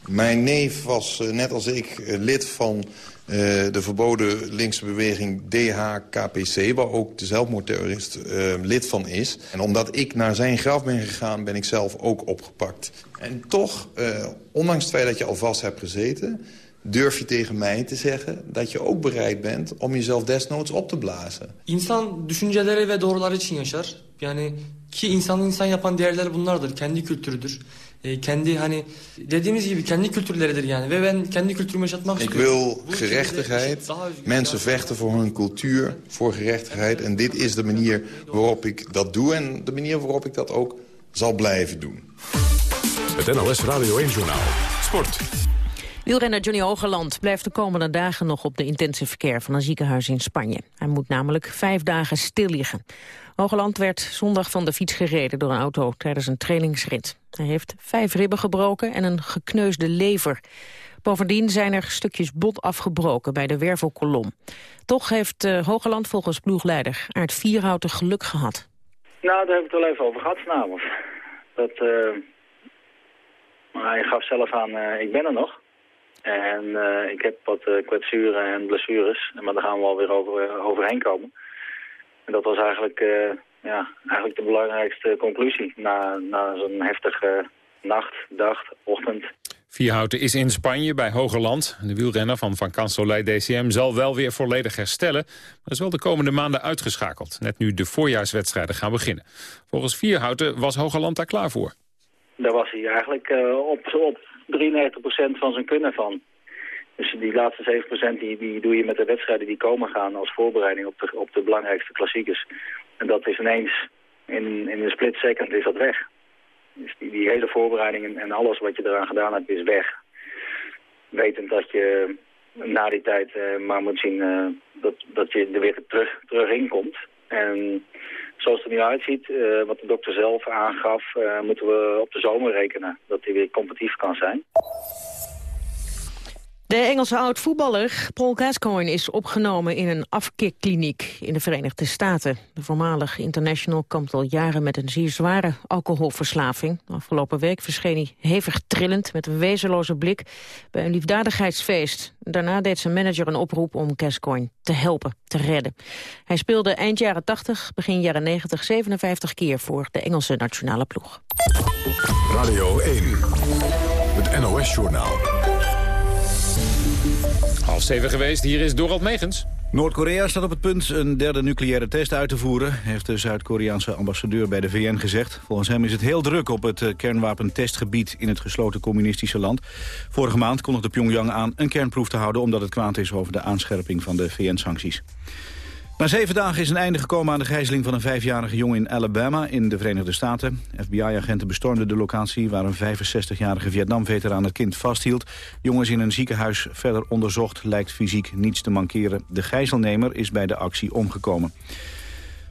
Speaker 20: Mijn neef was, uh, net als ik, lid van uh, de verboden linkse beweging DHKPC... waar ook de zelfmoordterrorist lid van is. En omdat ik naar zijn graf ben gegaan, ben ik zelf ook opgepakt. En toch, ondanks het feit dat je al vast hebt gezeten... durf je tegen mij te zeggen dat je ook bereid bent om jezelf desnoods op te blazen.
Speaker 21: İnsan düşünceleri ve doğruları için yaşar. Yani ki insanı insan yapan değerler bunlardır. Kendi kültürüdür. E, kendi hani dediğimiz gibi kendi kültürleridir yani. Ve ben kendi kültürümü yaşatmak
Speaker 20: Ik
Speaker 21: istiyorum.
Speaker 20: wil gerechtigheid. Mensen vechten voor hun cultuur, voor gerechtigheid. En dit is de manier waarop ik dat doe en de manier waarop ik dat ook zal blijven doen.
Speaker 2: Het NOS Radio 1-journaal. Sport.
Speaker 4: Wielrenner Johnny Hogeland blijft de komende dagen nog op de intensive care van een ziekenhuis in Spanje. Hij moet namelijk vijf dagen stil liggen. Hogeland werd zondag van de fiets gereden door een auto tijdens een trainingsrit. Hij heeft vijf ribben gebroken en een gekneusde lever. Bovendien zijn er stukjes bot afgebroken bij de wervelkolom. Toch heeft uh, Hogeland volgens ploegleider Aard Vierhouten geluk gehad.
Speaker 22: Nou, daar heb ik het wel even over gehad vanavond. Dat, uh, maar hij gaf zelf aan, uh, ik ben er nog. En uh, ik heb wat uh, kwetsuren en blessures, maar daar gaan we alweer over, overheen komen. En dat was eigenlijk, ja, eigenlijk de belangrijkste conclusie na, na zo'n heftige nacht, dag, ochtend.
Speaker 3: Vierhouten is in Spanje bij Hogerland. De wielrenner van Van Kansolei DCM zal wel weer volledig herstellen... maar is wel de komende maanden uitgeschakeld. Net nu de voorjaarswedstrijden gaan beginnen. Volgens Vierhouten was Hogerland daar klaar voor.
Speaker 22: Daar was hij eigenlijk uh, op, op 93% van zijn kunnen van. Dus die laatste 7% die, die doe je met de wedstrijden die komen gaan als voorbereiding op de, op de belangrijkste klassiekers. En dat is ineens, in, in een split second is dat weg. Dus die, die hele voorbereiding en, alles wat je eraan gedaan hebt is weg. Wetend dat je na die tijd uh, maar moet zien uh, dat, dat je er weer terug, terug in komt. En zoals het er nu uitziet, uh, wat de dokter zelf aangaf, moeten we op de zomer rekenen dat hij weer competitief kan zijn.
Speaker 4: De Engelse oud-voetballer Paul Gascoigne is opgenomen in een afkikkliniek in de Verenigde Staten. De voormalig international kampt al jaren met een zeer zware alcoholverslaving. Afgelopen week verscheen hij hevig trillend met een wezenloze blik bij een liefdadigheidsfeest. Daarna deed zijn manager een oproep om Gascoigne te helpen, te redden. Hij speelde eind jaren 80, begin jaren 90, 57 keer voor de Engelse nationale ploeg.
Speaker 2: Radio 1, het NOS-journaal.
Speaker 3: Half zeven geweest, hier is Dorald Megens.
Speaker 23: Noord-Korea staat op het punt een derde nucleaire test uit te voeren... heeft de Zuid-Koreaanse ambassadeur bij de VN gezegd. Volgens hem is het heel druk op het kernwapentestgebied... in het gesloten communistische land. Vorige maand kondigde Pyongyang aan een kernproef te houden... omdat het kwaad is over de aanscherping van de VN-sancties. Na zeven dagen is een einde gekomen aan de gijzeling van een vijfjarige jongen in Alabama in de Verenigde Staten. FBI-agenten bestormden de locatie waar een 65-jarige Vietnam-veteraan het kind vasthield. Jongen is in een ziekenhuis verder onderzocht, lijkt fysiek niets te mankeren. De gijzelnemer is bij de actie omgekomen.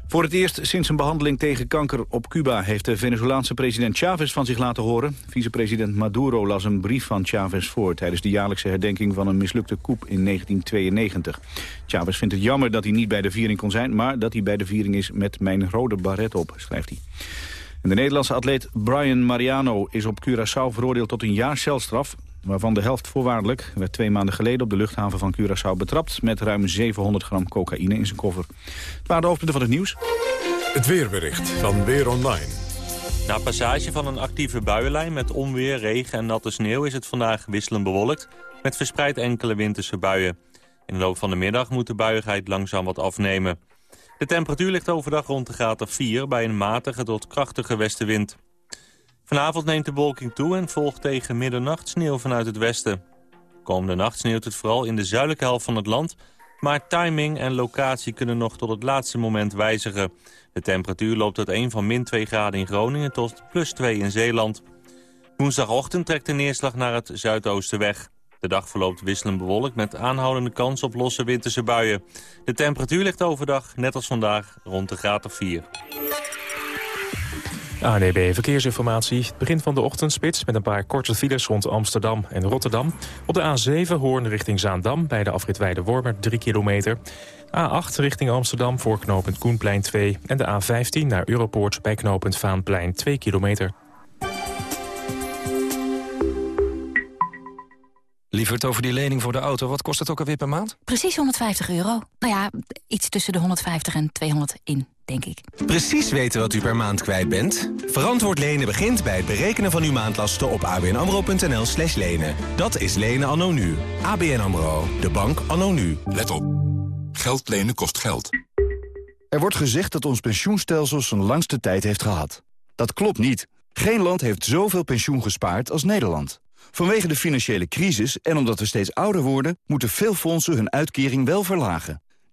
Speaker 23: Voor het eerst sinds een behandeling tegen kanker op Cuba... heeft de Venezolaanse president Chavez van zich laten horen. Vicepresident Maduro las een brief van Chavez voor... tijdens de jaarlijkse herdenking van een mislukte coup in 1992. Chavez vindt het jammer dat hij niet bij de viering kon zijn... maar dat hij bij de viering is met mijn rode baret op, schrijft hij. En de Nederlandse atleet Brian Mariano is op Curaçao veroordeeld tot een jaar celstraf waarvan de helft voorwaardelijk. Werd twee maanden geleden op de luchthaven van Curaçao betrapt... met ruim 700 gram cocaïne in zijn koffer. Het waren de hoofdpunten van het nieuws.
Speaker 2: Het weerbericht van Weer Online.
Speaker 24: Na passage van een actieve buienlijn met onweer, regen en natte sneeuw... is het vandaag wisselend bewolkt met verspreid enkele winterse buien. In de loop van de middag moet de buiigheid langzaam wat afnemen. De temperatuur ligt overdag rond de graad of 4 bij een matige tot krachtige westenwind. Vanavond neemt de bewolking toe en volgt tegen middernacht sneeuw vanuit het westen. Komende nacht sneeuwt het vooral in de zuidelijke helft van het land... maar timing en locatie kunnen nog tot het laatste moment wijzigen. De temperatuur loopt uit 1 van min 2 graden in Groningen tot plus 2 in Zeeland. Woensdagochtend trekt de neerslag naar het zuidoosten weg. De dag verloopt wisselend bewolkt met aanhoudende kans op losse winterse buien. De temperatuur ligt overdag, net als vandaag, rond de graad of 4.
Speaker 25: ANEB Verkeersinformatie. Het begin van de ochtendspits met een paar korte files rond Amsterdam en Rotterdam. Op de A7 Hoorn richting Zaandam bij de afrit Weide-Wormer 3 kilometer. A8 richting Amsterdam voor knooppunt Koenplein 2. En de A15 naar Europoort bij knooppunt Vaanplein 2 kilometer.
Speaker 26: Lieverd, over die lening voor de auto, wat kost het ook alweer per maand?
Speaker 27: Precies 150 euro. Nou ja, iets tussen de 150 en 200 in.
Speaker 4: Denk ik.
Speaker 28: Precies weten wat u per maand kwijt bent? Verantwoord lenen begint bij het berekenen van uw maandlasten op abnamro.nl slash lenen. Dat is lenen anno nu. ABN AMRO, de bank anno nu.
Speaker 2: Let op. Geld lenen kost geld.
Speaker 29: Er wordt gezegd dat ons pensioenstelsel zijn langste tijd heeft gehad. Dat klopt niet. Geen land heeft zoveel pensioen gespaard als Nederland. Vanwege de financiële crisis en omdat we steeds ouder worden... moeten veel fondsen hun uitkering wel verlagen.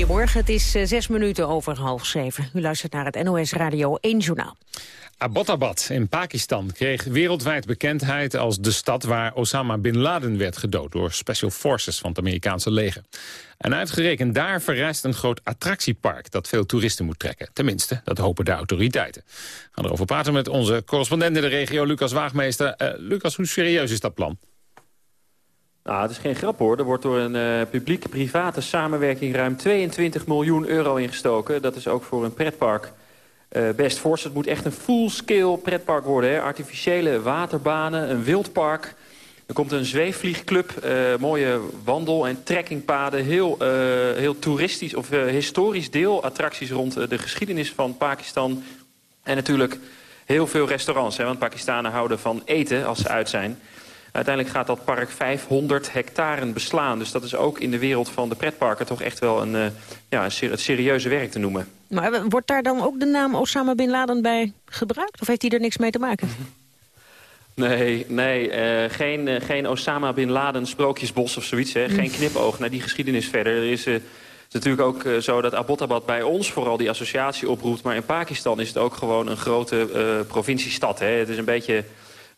Speaker 4: Goedemorgen, het is eh, zes minuten over half zeven. U luistert naar het NOS Radio 1 Journaal.
Speaker 3: Abbottabad in Pakistan kreeg wereldwijd bekendheid als de stad waar Osama Bin Laden werd gedood door Special Forces van het Amerikaanse leger. En uitgerekend daar verrijst een groot attractiepark dat veel toeristen moet trekken. Tenminste, dat hopen de autoriteiten. We gaan erover praten met onze correspondent in de regio, Lucas Waagmeester. Uh, Lucas, hoe serieus is dat plan?
Speaker 30: Nou, het is geen grap hoor. Er wordt door een uh, publiek-private samenwerking ruim 22 miljoen euro ingestoken. Dat is ook voor een pretpark uh, best fors. Het moet echt een full-scale pretpark worden. Hè. Artificiële waterbanen, een wildpark. Er komt een zweefvliegclub, uh, mooie wandel- en trekkingpaden. Heel, heel toeristisch of historisch deel. Attracties rond de geschiedenis van Pakistan. En natuurlijk heel veel restaurants. Hè, want Pakistanen houden van eten als ze uit zijn. Uiteindelijk gaat dat park 500 hectare beslaan. Dus dat is ook in de wereld van de pretparken toch echt wel een, uh, ja, een het serieuze werk te noemen.
Speaker 4: Maar wordt daar dan ook de naam Osama Bin Laden bij gebruikt? Of heeft hij er niks mee te maken?
Speaker 30: Nee, nee uh, geen, uh, geen Osama Bin Laden sprookjesbos of zoiets. Hè. Geen knipoog naar die geschiedenis verder. Er is... Het is natuurlijk ook zo dat Abbottabad bij ons vooral die associatie oproept. Maar in Pakistan is het ook gewoon een grote provinciestad. Hè. Het is een beetje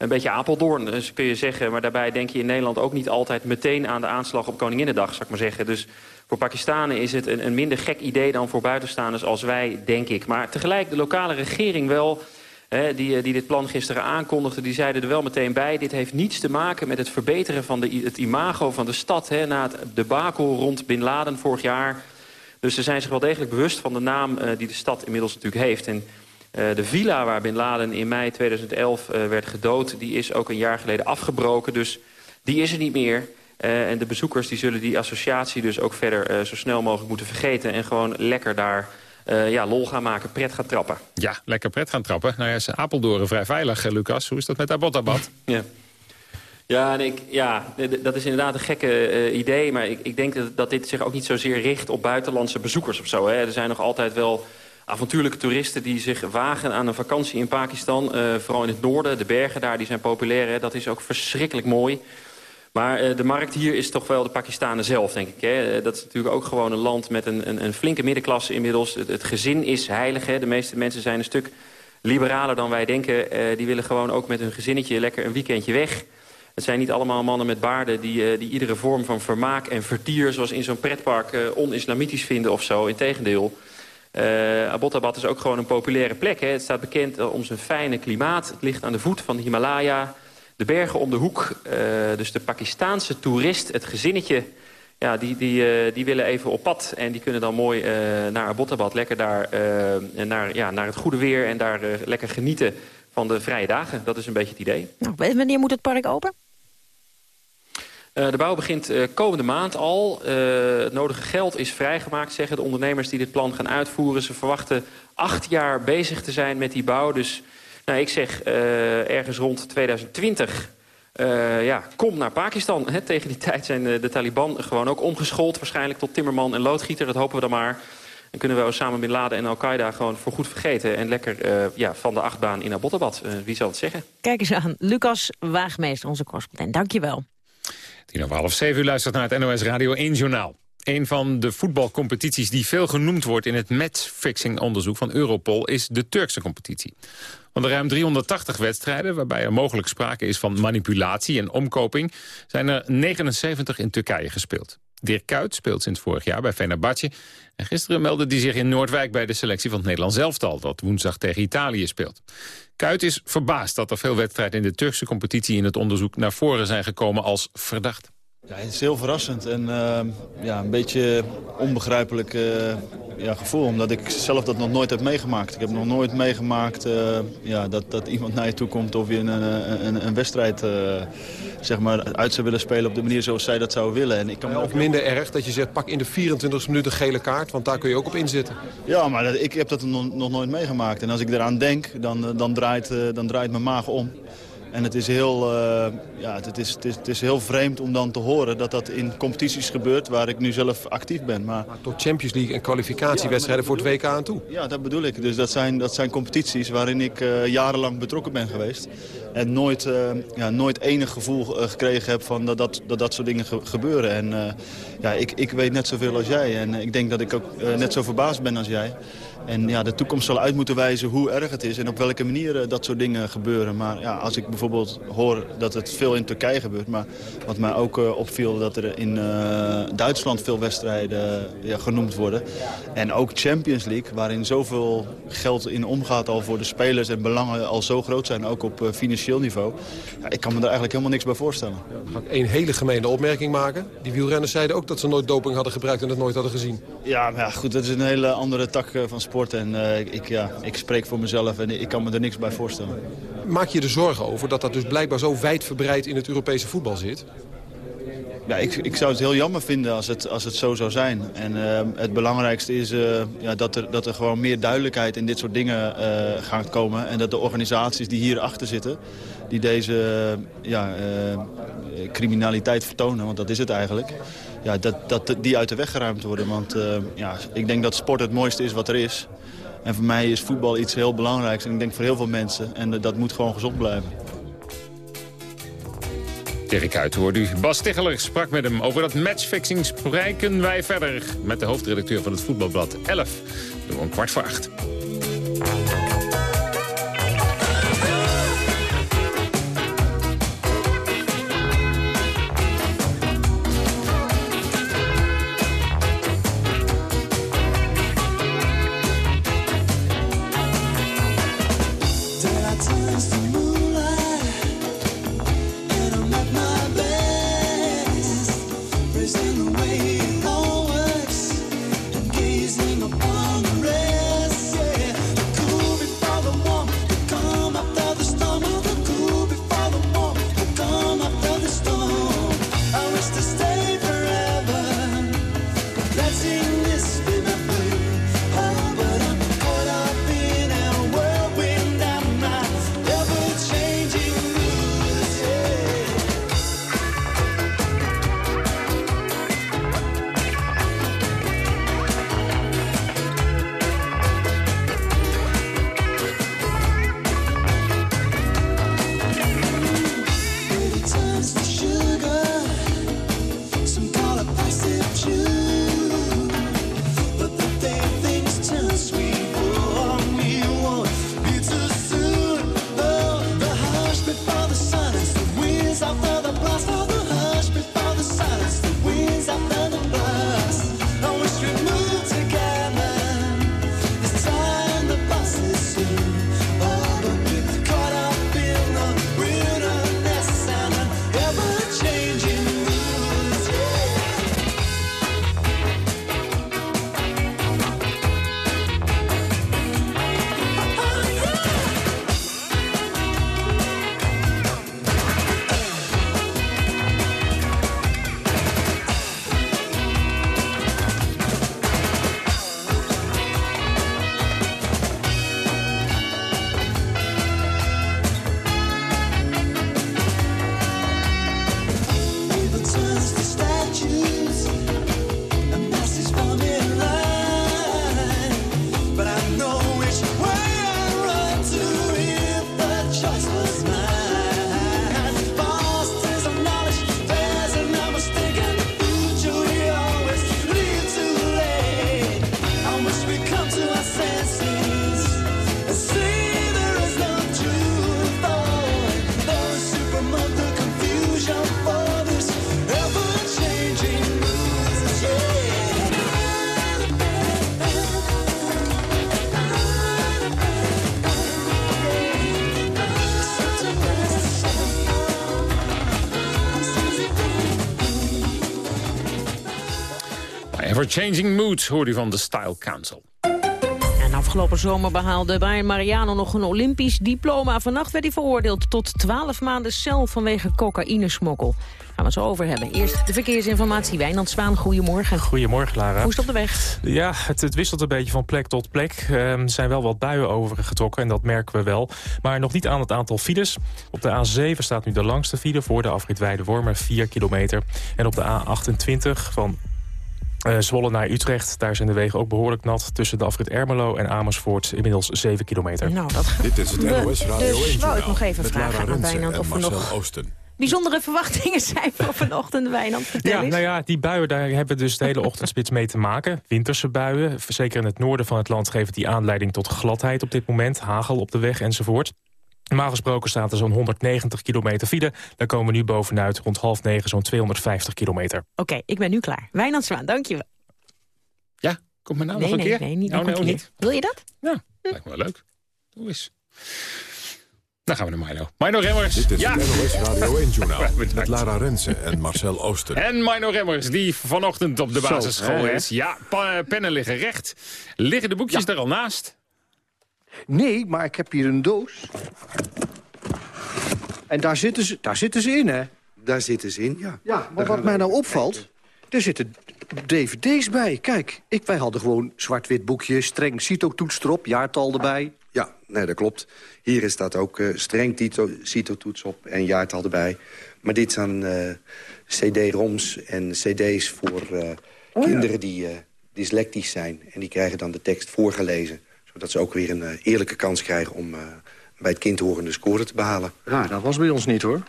Speaker 30: een beetje Apeldoorn, dus kun je zeggen. Maar daarbij denk je in Nederland ook niet altijd meteen aan de aanslag op Koninginnedag, zou ik maar zeggen. Dus voor Pakistanen is het een, een minder gek idee dan voor buitenstaanders als wij, denk ik. Maar tegelijk de lokale regering wel, hè, die, die dit plan gisteren aankondigde... die zeiden er wel meteen bij, dit heeft niets te maken met het verbeteren van de, het imago van de stad... Hè, na het debakel rond Bin Laden vorig jaar. Dus ze zijn zich wel degelijk bewust van de naam uh, die de stad inmiddels natuurlijk heeft... En, uh, de villa waar Bin Laden in mei 2011 uh, werd gedood... die is ook een jaar geleden afgebroken, dus die is er niet meer. Uh, en de bezoekers die zullen die associatie dus ook verder zo snel mogelijk moeten vergeten... en gewoon lekker daar ja, lol gaan maken, pret gaan trappen.
Speaker 3: Ja, lekker pret gaan trappen. Nou ja, is Apeldoorn vrij veilig, Lucas. Hoe is dat met Abbottabad?
Speaker 30: ja. Ja, en ik, ja, dat is inderdaad een gekke uh, idee. Maar ik, ik denk dat, dat dit zich ook niet zozeer richt op buitenlandse bezoekers of zo. Hè. Er zijn nog altijd wel avontuurlijke toeristen die zich wagen aan een vakantie in Pakistan. Uh, vooral in het noorden, de bergen daar, die zijn populair. Hè. Dat is ook verschrikkelijk mooi. Maar uh, de markt hier is toch wel de Pakistanen zelf, denk ik. Hè. Uh, dat is natuurlijk ook gewoon een land met een, een, een flinke middenklasse inmiddels. Het, het, gezin is heilig. Hè. De meeste mensen zijn een stuk liberaler dan wij denken. die willen gewoon ook met hun gezinnetje lekker een weekendje weg. Het zijn niet allemaal mannen met baarden die, die iedere vorm van vermaak en vertier... zoals in zo'n pretpark on-islamitisch vinden of zo. Integendeel. Uh, Abbottabad is ook gewoon een populaire plek. Hè. Het staat bekend uh, om zijn fijne klimaat. Het ligt aan de voet van de Himalaya. De bergen om de hoek. Uh, dus de Pakistaanse toerist, het gezinnetje... Ja, die, die, die willen even op pad. En die kunnen dan mooi naar Abbottabad. Lekker daar naar, ja, naar het goede weer. En daar lekker genieten van de vrije dagen. Dat is een beetje het idee.
Speaker 4: Nou, wanneer moet het park open?
Speaker 30: Uh, de bouw begint uh, komende maand al. Uh, het nodige geld is vrijgemaakt, zeggen de ondernemers die dit plan gaan uitvoeren. Ze verwachten acht jaar bezig te zijn met die bouw. Dus nou, ik zeg ergens rond 2020... ja, kom naar Pakistan. Tegen die tijd zijn de Taliban gewoon ook omgeschoold. Waarschijnlijk tot timmerman en loodgieter, dat hopen we dan maar. Dan kunnen we Osama Bin Laden en Al-Qaeda gewoon voorgoed vergeten... en lekker ja, van de achtbaan in Abbottabad. wie zal het zeggen?
Speaker 4: Kijk eens aan. Lucas Waagmeester, onze correspondent. Dank je wel.
Speaker 3: Tien over half zeven, u luistert naar het NOS Radio 1 Journaal. Een van de voetbalcompetities die veel genoemd wordt in het matchfixing-onderzoek van Europol is de Turkse competitie. Van de ruim 380 wedstrijden, waarbij er mogelijk sprake is van manipulatie en omkoping, zijn er 79 in Turkije gespeeld. Dirk Kuyt speelt sinds vorig jaar bij Fenerbahce. En gisteren meldde hij zich in Noordwijk bij de selectie van het Nederlands elftal... dat woensdag tegen Italië speelt. Kuyt is verbaasd dat er veel wedstrijden in de Turkse competitie... in het onderzoek naar voren zijn gekomen als verdacht.
Speaker 23: Ja, het is heel verrassend en ehm, ja, een beetje onbegrijpelijk ja, gevoel. Omdat ik zelf dat nog nooit heb meegemaakt. Ik heb nog nooit meegemaakt ja, dat, dat iemand naar je toe komt of je een, een, een wedstrijd zeg maar, uit zou willen spelen op de manier zoals zij dat zou willen. En ik kan
Speaker 18: ja, of minder erg dat je zegt pak in de 24 minuten gele kaart, want daar kun je ook op inzitten.
Speaker 23: Ja, maar dat, ik heb dat nog, nog nooit meegemaakt. En als ik eraan denk, dan, dan, draait, dan draait mijn maag om. En het is, heel, uh, ja, het, is, het, is, het is heel vreemd om dan te horen dat dat in competities gebeurt waar ik nu zelf actief ben. Maar,
Speaker 18: maar tot Champions League en kwalificatiewedstrijden voor het WK aan toe.
Speaker 23: Ja, dat bedoel ik. Dus dat zijn, dat zijn competities waarin ik uh, jarenlang betrokken ben geweest. En nooit, uh, ja, nooit enig gevoel gekregen heb van dat dat, dat, dat soort dingen ge gebeuren. En ja, ik, ik weet net zoveel als jij. En ik denk dat ik ook net zo verbaasd ben als jij. En ja, de toekomst zal uit moeten wijzen hoe erg het is en op welke manier eh, dat soort dingen gebeuren. Maar ja, als ik bijvoorbeeld hoor dat het veel in Turkije gebeurt, maar wat mij ook uh, opviel dat er in uh, Duitsland veel wedstrijden ja, genoemd worden. En ook Champions League, waarin zoveel geld in omgaat al voor de spelers en belangen al zo groot zijn, ook op financieel niveau. Ja, ik kan me daar eigenlijk helemaal niks bij voorstellen.
Speaker 18: Ja, ga ik één hele gemene opmerking maken. Die wielrenners zeiden ook dat ze nooit doping hadden gebruikt en het nooit hadden gezien.
Speaker 23: Ja, maar ja, goed, dat is een hele andere tak van sport en uh, ik, ja, ik spreek voor mezelf en ik kan me er niks bij voorstellen.
Speaker 18: Maak je er zorgen over dat dat dus blijkbaar zo wijdverbreid in het Europese voetbal zit?
Speaker 23: Ja, ik, ik zou het heel jammer vinden als het, als het zo zou zijn. En uh, het belangrijkste is uh, ja, dat, er, dat er gewoon meer duidelijkheid in dit soort dingen uh, gaat komen. En dat de organisaties die hierachter zitten, die deze ja, criminaliteit vertonen, want dat is het eigenlijk ja, dat, dat die uit de weg geruimd worden. Want uh, ja, ik denk dat sport het mooiste is wat er is. En voor mij is voetbal iets heel belangrijks. En ik denk voor heel veel mensen. En uh, dat moet gewoon gezond blijven.
Speaker 27: Dirk Uit u. Bas Ticheler sprak met hem over dat matchfixing. Spreken wij verder met de hoofdredacteur van het Voetbalblad 11. Doen een kwart voor acht.
Speaker 3: Changing Moods hoorde u van de Style Council.
Speaker 4: En afgelopen zomer behaalde Brian Mariano nog een Olympisch diploma. Vannacht werd hij veroordeeld tot 12 maanden cel vanwege cocaïnesmokkel. Gaan we het zo over hebben. Eerst de verkeersinformatie. Wijnand Zwaan, goedemorgen.
Speaker 25: Goedemorgen, Lara.
Speaker 4: Hoe is het op de weg?
Speaker 25: Ja, het, het wisselt een beetje van plek tot plek. Ehm, Er zijn wel wat buien overgetrokken en dat merken we wel. Maar nog niet aan het aantal files. Op de A7 staat nu de langste file voor de afrit Weide-Wormer, 4 kilometer. En op de A28 van eh, Zwolle naar Utrecht. Daar zijn de wegen ook behoorlijk nat. Tussen de afrit Ermelo en Amersfoort inmiddels 7 kilometer.
Speaker 4: Nou, dat
Speaker 31: Dit is het NOS Radio
Speaker 4: dus
Speaker 31: 1
Speaker 4: wou ik nog even
Speaker 31: met
Speaker 4: vragen
Speaker 31: Lara
Speaker 4: aan Wijnand
Speaker 31: en
Speaker 4: of we nog-
Speaker 31: Oosten.
Speaker 4: bijzondere verwachtingen zijn voor vanochtend, Wijnand. Vertel
Speaker 25: Ja,
Speaker 4: eens.
Speaker 25: nou ja, die buien, daar hebben we dus de hele ochtendspits mee te maken. Winterse buien, zeker in het noorden van het land geven die aanleiding tot gladheid op dit moment. Hagel op de weg enzovoort. Normaal gesproken staat er zo'n 190 kilometer file. Daar komen we nu bovenuit, rond half negen zo'n 250 kilometer.
Speaker 4: Oké, ik ben nu klaar. Wijnand Zwaan, dank je wel.
Speaker 3: Ja, komt mijn naam
Speaker 4: nee,
Speaker 3: nog een
Speaker 4: nee,
Speaker 3: keer?
Speaker 4: nee, niet
Speaker 3: nee,
Speaker 4: keer.
Speaker 3: niet.
Speaker 4: Wil je dat?
Speaker 3: Ja, lijkt me wel leuk. Doe eens. Dan gaan we naar Mino. Mino Remmers.
Speaker 31: Dit is
Speaker 3: ja.
Speaker 31: het NOS Radio 1-journaal
Speaker 3: Bedankt.
Speaker 31: met Lara Rensen en Marcel Oosten.
Speaker 3: En Mino Remmers, die vanochtend op de basisschool is. Ja, pennen liggen recht. Liggen de boekjes er al naast?
Speaker 5: Nee, maar ik heb hier een doos. En daar zitten ze, daar zitten ze in, hè?
Speaker 12: Daar zitten ze in, ja.
Speaker 5: Ja, maar wat mij nou opvalt, er zitten dvd's bij. Kijk, ik, wij hadden gewoon zwart-wit boekje, streng CITO-toets erop, jaartal erbij.
Speaker 12: Ja, nee, dat klopt. Hier staat ook eh, streng CITO-toets op en jaartal erbij. Maar dit zijn eh, cd-roms en cd's voor eh,
Speaker 5: Oh,
Speaker 12: kinderen die dyslectisch zijn. En die krijgen dan de tekst voorgelezen. Zodat ze ook weer een eh, eerlijke kans krijgen om eh, bij het kind horende score te behalen.
Speaker 5: Ja, dat was bij ons niet, hoor.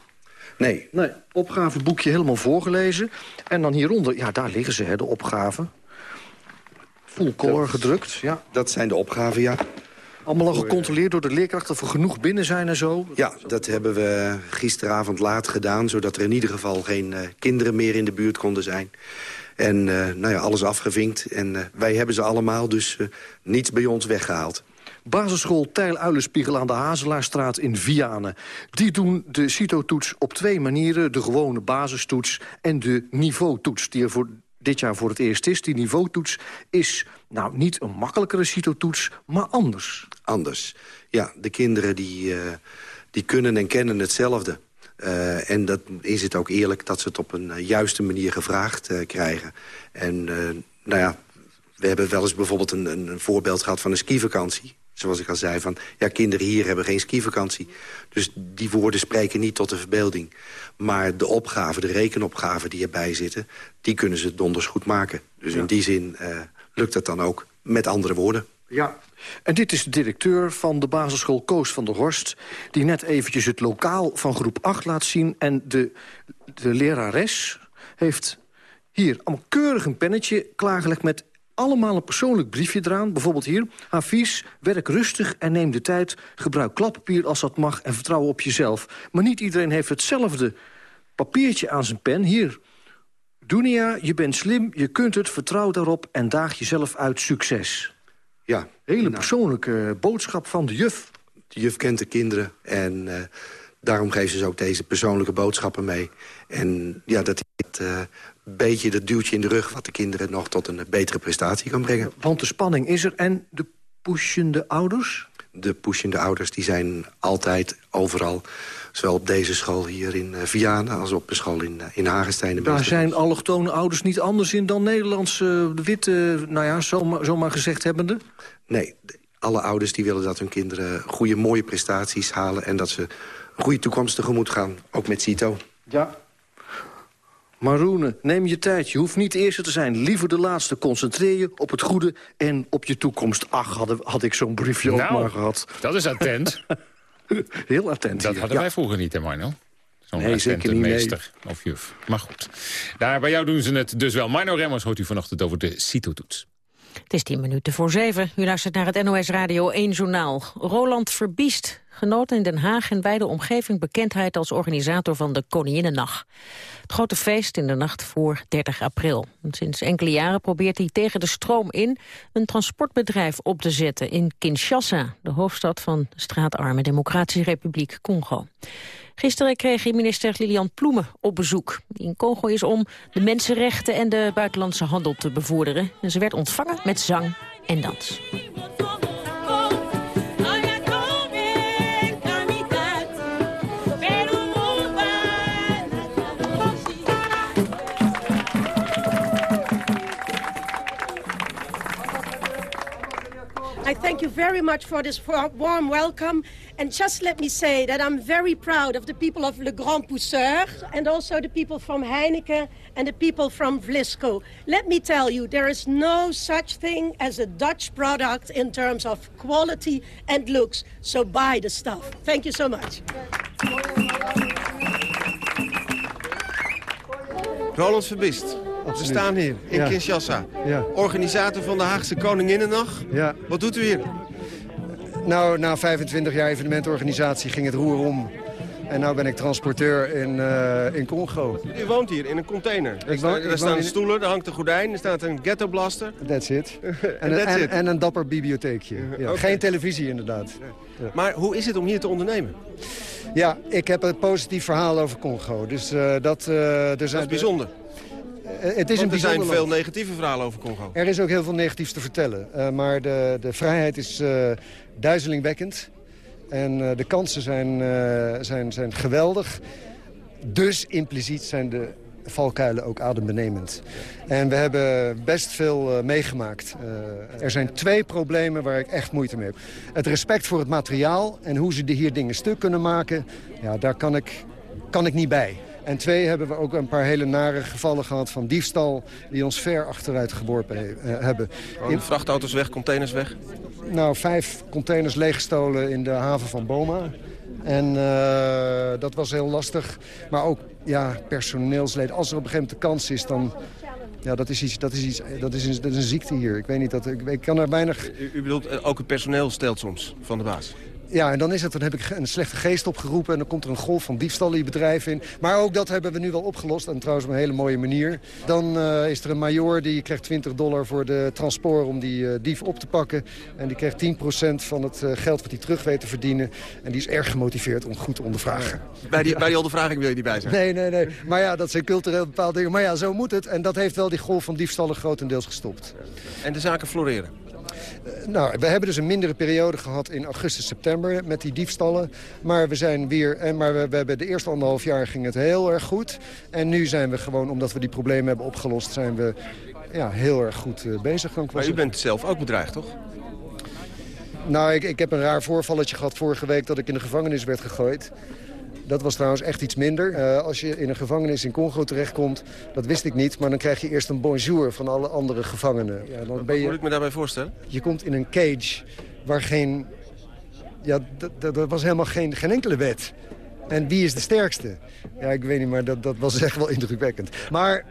Speaker 12: Nee.
Speaker 5: Nee, opgaveboekje helemaal voorgelezen. En dan hieronder, ja, daar liggen ze, hè, de opgaven. Full color gedrukt, ja.
Speaker 12: Dat zijn de opgaven, ja.
Speaker 5: Allemaal al gecontroleerd door de leerkracht of er genoeg binnen zijn en zo.
Speaker 12: Ja, dat hebben we gisteravond laat gedaan... zodat er in ieder geval geen eh, kinderen meer in de buurt konden zijn. En eh, nou ja, alles afgevinkt. En eh, wij hebben ze allemaal, dus eh, niets bij ons weggehaald.
Speaker 5: Basisschool Tijl Uilenspiegel aan de Hazelaarstraat in Vianen. Die doen de CITO-toets op twee manieren. De gewone basistoets en de niveautoets... die er voor dit jaar voor het eerst is. Die niveautoets is nou niet een makkelijkere CITO-toets, maar anders.
Speaker 12: Anders. Ja, de kinderen die, die kunnen en kennen hetzelfde. Eh, en dat is het ook eerlijk dat ze het op een eh, juiste manier gevraagd eh, krijgen. En nou ja, we hebben wel eens bijvoorbeeld een, een, een voorbeeld gehad van een skivakantie. Zoals ik al zei, van ja, kinderen hier hebben geen skivakantie. Dus die woorden spreken niet tot de verbeelding. Maar de opgaven, de rekenopgaven die erbij zitten... die kunnen ze donders goed maken. Dus in die zin lukt het dan ook met andere woorden.
Speaker 5: Ja. En dit is de directeur van de basisschool Koos van der Horst... die net eventjes het lokaal van groep 8 laat zien. En de, de lerares heeft hier allemaal keurig een pennetje klaargelegd... met allemaal een persoonlijk briefje eraan. Bijvoorbeeld hier, advies, werk rustig en neem de tijd. Gebruik kladpapier als dat mag en vertrouw op jezelf. Maar niet iedereen heeft hetzelfde papiertje aan zijn pen. Hier, Dunia, je bent slim, je kunt het, vertrouw daarop... en daag jezelf uit succes.
Speaker 12: Ja.
Speaker 5: Hele persoonlijke boodschap van de juf.
Speaker 12: De juf kent de kinderen en eh, daarom geeft ze ook deze persoonlijke boodschappen mee. En ja, dat is het eh, beetje dat duwtje in de rug... wat de kinderen nog tot een betere prestatie kan brengen.
Speaker 5: Want de spanning is er en de pushende ouders?
Speaker 12: De pushende ouders die zijn altijd overal. Zowel op deze school hier in eh, Vianen als op de school in, eh, in Hagestein. en
Speaker 5: Daar zijn allochtone ouders niet anders in dan Nederlandse eh, witte, nou ja, zomaar, zomaar gezegd hebbende?
Speaker 12: Nee, alle ouders die willen dat hun kinderen goede, mooie prestaties halen... en dat ze een goede toekomst tegemoet gaan, ook met CITO.
Speaker 5: Ja. Maroene, neem je tijd. Je hoeft niet de eerste te zijn. Liever de laatste. Concentreer je op het goede en op je toekomst. Ach, had, had ik zo'n briefje ook
Speaker 3: Nou,
Speaker 5: maar gehad.
Speaker 3: Dat is attent.
Speaker 5: Heel attent
Speaker 3: Dat
Speaker 5: hier,
Speaker 3: hadden
Speaker 5: ja.
Speaker 3: wij vroeger niet, hè Mino? Zo'n
Speaker 5: Nee, zeker
Speaker 3: of juf. Maar goed, daar bij jou doen ze het dus wel. Mino Remmers hoort u vanochtend over de CITO-toets.
Speaker 4: Het is tien minuten voor zeven. U luistert naar het NOS Radio 1 Journaal. Roland Verbiest genoot in Den Haag en wijde omgeving bekendheid als organisator van de Koninginnennacht. Het grote feest in de nacht voor 30 april. sinds enkele jaren probeert hij tegen de stroom in een transportbedrijf op te zetten in Kinshasa, de hoofdstad van de straatarme Democratische Republiek Congo. Gisteren kreeg minister Lilian Ploemen op bezoek. Die in Congo is om de mensenrechten en de buitenlandse handel te bevorderen. En ze werd ontvangen met zang en dans.
Speaker 19: I thank you very much for this warm welcome. And just let me say that I'm very proud of the people of Le Grand Pousseur and also the people from Heineken and the people from Vlisco. Let me tell you, there is no such thing as a Dutch product in terms of quality and looks. So buy the stuff. Thank you so much.
Speaker 18: Roland Verbist, we staan hier in
Speaker 32: Ja.
Speaker 18: Kinshasa.
Speaker 32: Ja.
Speaker 18: Organisator van de Haagse Koninginnennacht.
Speaker 32: Ja.
Speaker 18: Wat doet u hier?
Speaker 32: Nou, na 25 jaar evenementorganisatie ging het roer om. En nu ben ik transporteur in, eh, in Congo.
Speaker 18: U woont hier in een container. Er,
Speaker 32: Ik
Speaker 18: sta-
Speaker 32: woon-
Speaker 18: er
Speaker 32: ik woon
Speaker 18: staan
Speaker 32: in-
Speaker 18: stoelen, er hangt een gordijn, er staat een ghetto blaster.
Speaker 32: That's it. En,
Speaker 18: En
Speaker 32: een-
Speaker 18: that's
Speaker 32: en,
Speaker 18: it.
Speaker 32: en een dapper bibliotheekje. Ja. Geen televisie inderdaad. Ja.
Speaker 18: Maar hoe is het om hier te ondernemen?
Speaker 32: Ja, ik heb een positief verhaal over Congo. Dus eh, dat, eh, er zijn,
Speaker 18: Dat is bijzonder.
Speaker 32: Eh, het is een
Speaker 18: er zijn veel negatieve verhalen over Congo.
Speaker 32: Er is ook heel veel negatiefs te vertellen. Eh, maar de, de vrijheid is eh duizelingwekkend. En de kansen zijn, zijn, zijn geweldig. Dus impliciet zijn de valkuilen ook adembenemend. En we hebben best veel meegemaakt. Er zijn twee problemen waar ik echt moeite mee heb. Het respect voor het materiaal en hoe ze de hier dingen stuk kunnen maken... Ja, daar kan ik, kan ik niet bij. En twee, hebben we ook een paar hele nare gevallen gehad van diefstal... die ons ver achteruit geworpen he- eh, hebben.
Speaker 18: Gewoon vrachtauto's weg, containers weg.
Speaker 32: Nou, vijf containers leeggestolen in de haven van Boma. En eh, dat was heel lastig. Maar ook ja, personeelsleden. Als er op een gegeven moment de kans is, dan... Ja, dat is, iets, dat, is iets, dat, is een, dat is een ziekte hier. Ik weet niet, dat, ik, ik kan er weinig...
Speaker 18: U, u bedoelt, eh, ook het personeel stelt soms van de baas.
Speaker 32: Ja, en dan is het, dan heb ik een slechte geest opgeroepen... en dan komt er een golf van diefstallen je bedrijf in. Maar ook dat hebben we nu wel opgelost. En trouwens op een hele mooie manier. Dan eh, is er een major die krijgt 20 dollar voor de transport... om die eh, dief op te pakken. En die krijgt 10% van het eh, geld wat hij terug weet te verdienen. En die is erg gemotiveerd om goed te ondervragen.
Speaker 18: Bij die, bij die ondervraging wil je niet bij zijn.
Speaker 32: Nee, nee, nee. Maar ja, dat zijn cultureel bepaalde dingen. Maar ja, zo moet het. En dat heeft wel die golf van diefstallen grotendeels gestopt.
Speaker 18: En de zaken floreren.
Speaker 32: Nou, we hebben dus een mindere periode gehad in augustus, september met die diefstallen. Maar we zijn weer, en maar we, we hebben de eerste anderhalf jaar ging het heel erg goed. En nu zijn we gewoon, omdat we die problemen hebben opgelost, zijn we ja, heel erg goed eh, bezig. kan
Speaker 18: Maar u bent zelf ook bedreigd, toch?
Speaker 32: Nou, ik, ik heb een raar voorvalletje gehad vorige week dat ik in de gevangenis werd gegooid. Dat was trouwens echt iets minder. Eh, als je in een gevangenis in Congo terechtkomt, dat wist ik niet... maar dan krijg je eerst een bonjour van alle andere gevangenen. Ja, dan ben
Speaker 18: Wat
Speaker 32: je...
Speaker 18: moet ik me daarbij voorstellen?
Speaker 32: Je komt in een cage waar geen... Ja, dat was helemaal geen, geen enkele wet. En wie is de sterkste? Ja, ik weet niet, maar dat, dat was echt wel indrukwekkend. Maar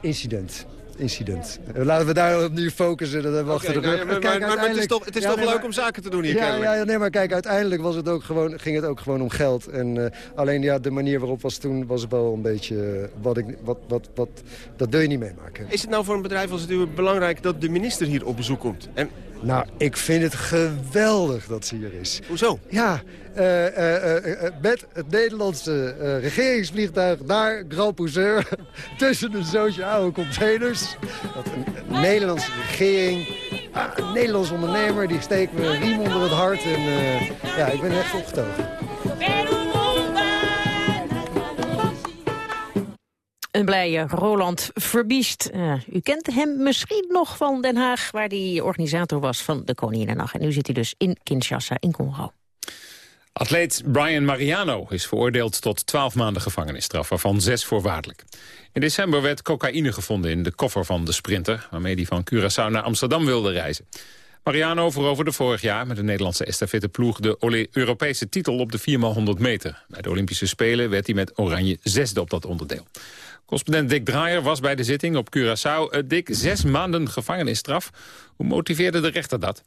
Speaker 32: incident. Incident. Eh, Laten we daar nu focussen. Dat hebben we achter de
Speaker 18: nou
Speaker 32: rug.
Speaker 18: ja, maar-
Speaker 32: Kijk,
Speaker 18: maar- maar het is toch- het is
Speaker 32: Ja,
Speaker 18: toch
Speaker 32: nee,
Speaker 18: leuk om zaken te doen hier,
Speaker 32: Ja, ja, nee, maar kijk, uiteindelijk was het ook gewoon, ging het ook gewoon om geld. En eh, alleen ja, de manier waarop was toen was wel een beetje eh, wat ik, wat, wat, wat, dat wil je niet meemaken.
Speaker 18: Is het nou voor een bedrijf als het uw belangrijk dat de minister hier op bezoek komt? En
Speaker 32: Nou, ik vind het geweldig dat ze hier is.
Speaker 18: Hoezo?
Speaker 32: Ja, eh, eh, eh, met het Nederlandse eh, regeringsvliegtuig naar Grand Pousseur... tussen een zootje oude containers. Dat een, Nederlandse regering, ah, een Nederlands ondernemer... die steekt me een riem onder het hart. En eh, ja, ik ben echt opgetogen.
Speaker 4: Een blije Roland Verbiest. U kent hem misschien nog van Den Haag... waar hij organisator was van de Koninginnennacht. En nu zit hij dus in Kinshasa in Congo.
Speaker 3: Atleet Brian Mariano is veroordeeld tot 12 maanden gevangenisstraf, waarvan 6 voorwaardelijk. In december werd cocaïne gevonden in de koffer van de sprinter, waarmee hij van Curaçao naar Amsterdam wilde reizen. Mariano veroverde vorig jaar met de Nederlandse estafetteploeg de Europese titel op de 4x100 meter. Bij de Olympische Spelen werd hij met oranje zesde op dat onderdeel. Correspondent Dick Draaier was bij de zitting op Curaçao. Eh, Dick, zes maanden gevangenisstraf. Hoe motiveerde de rechter dat?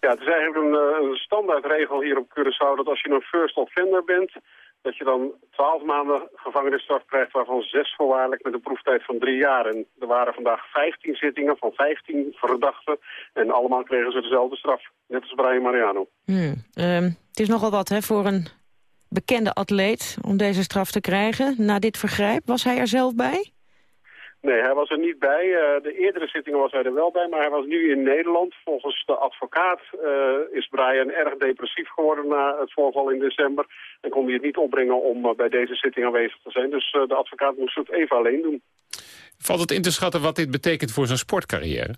Speaker 33: Ja, het is eigenlijk een, uh, een standaardregel hier op Curaçao dat als je een first offender bent, dat je dan twaalf maanden gevangenisstraf krijgt, waarvan zes voorwaardelijk met een proeftijd van drie jaar. En er waren vandaag vijftien zittingen van vijftien verdachten en allemaal kregen ze dezelfde straf, net als Brian Mariano.
Speaker 4: Hmm. Um, het is nogal wat hè, voor een bekende atleet om deze straf te krijgen na dit vergrijp. Was hij er zelf bij?
Speaker 33: Nee, hij was er niet bij. Uh, de eerdere zittingen was hij er wel bij, maar hij was nu in Nederland. Volgens de advocaat uh, is Brian erg depressief geworden na het voorval in december. En kon hij het niet opbrengen om uh, bij deze zitting aanwezig te zijn. Dus de advocaat moest het even alleen doen.
Speaker 3: Valt het in te schatten wat dit betekent voor zijn sportcarrière?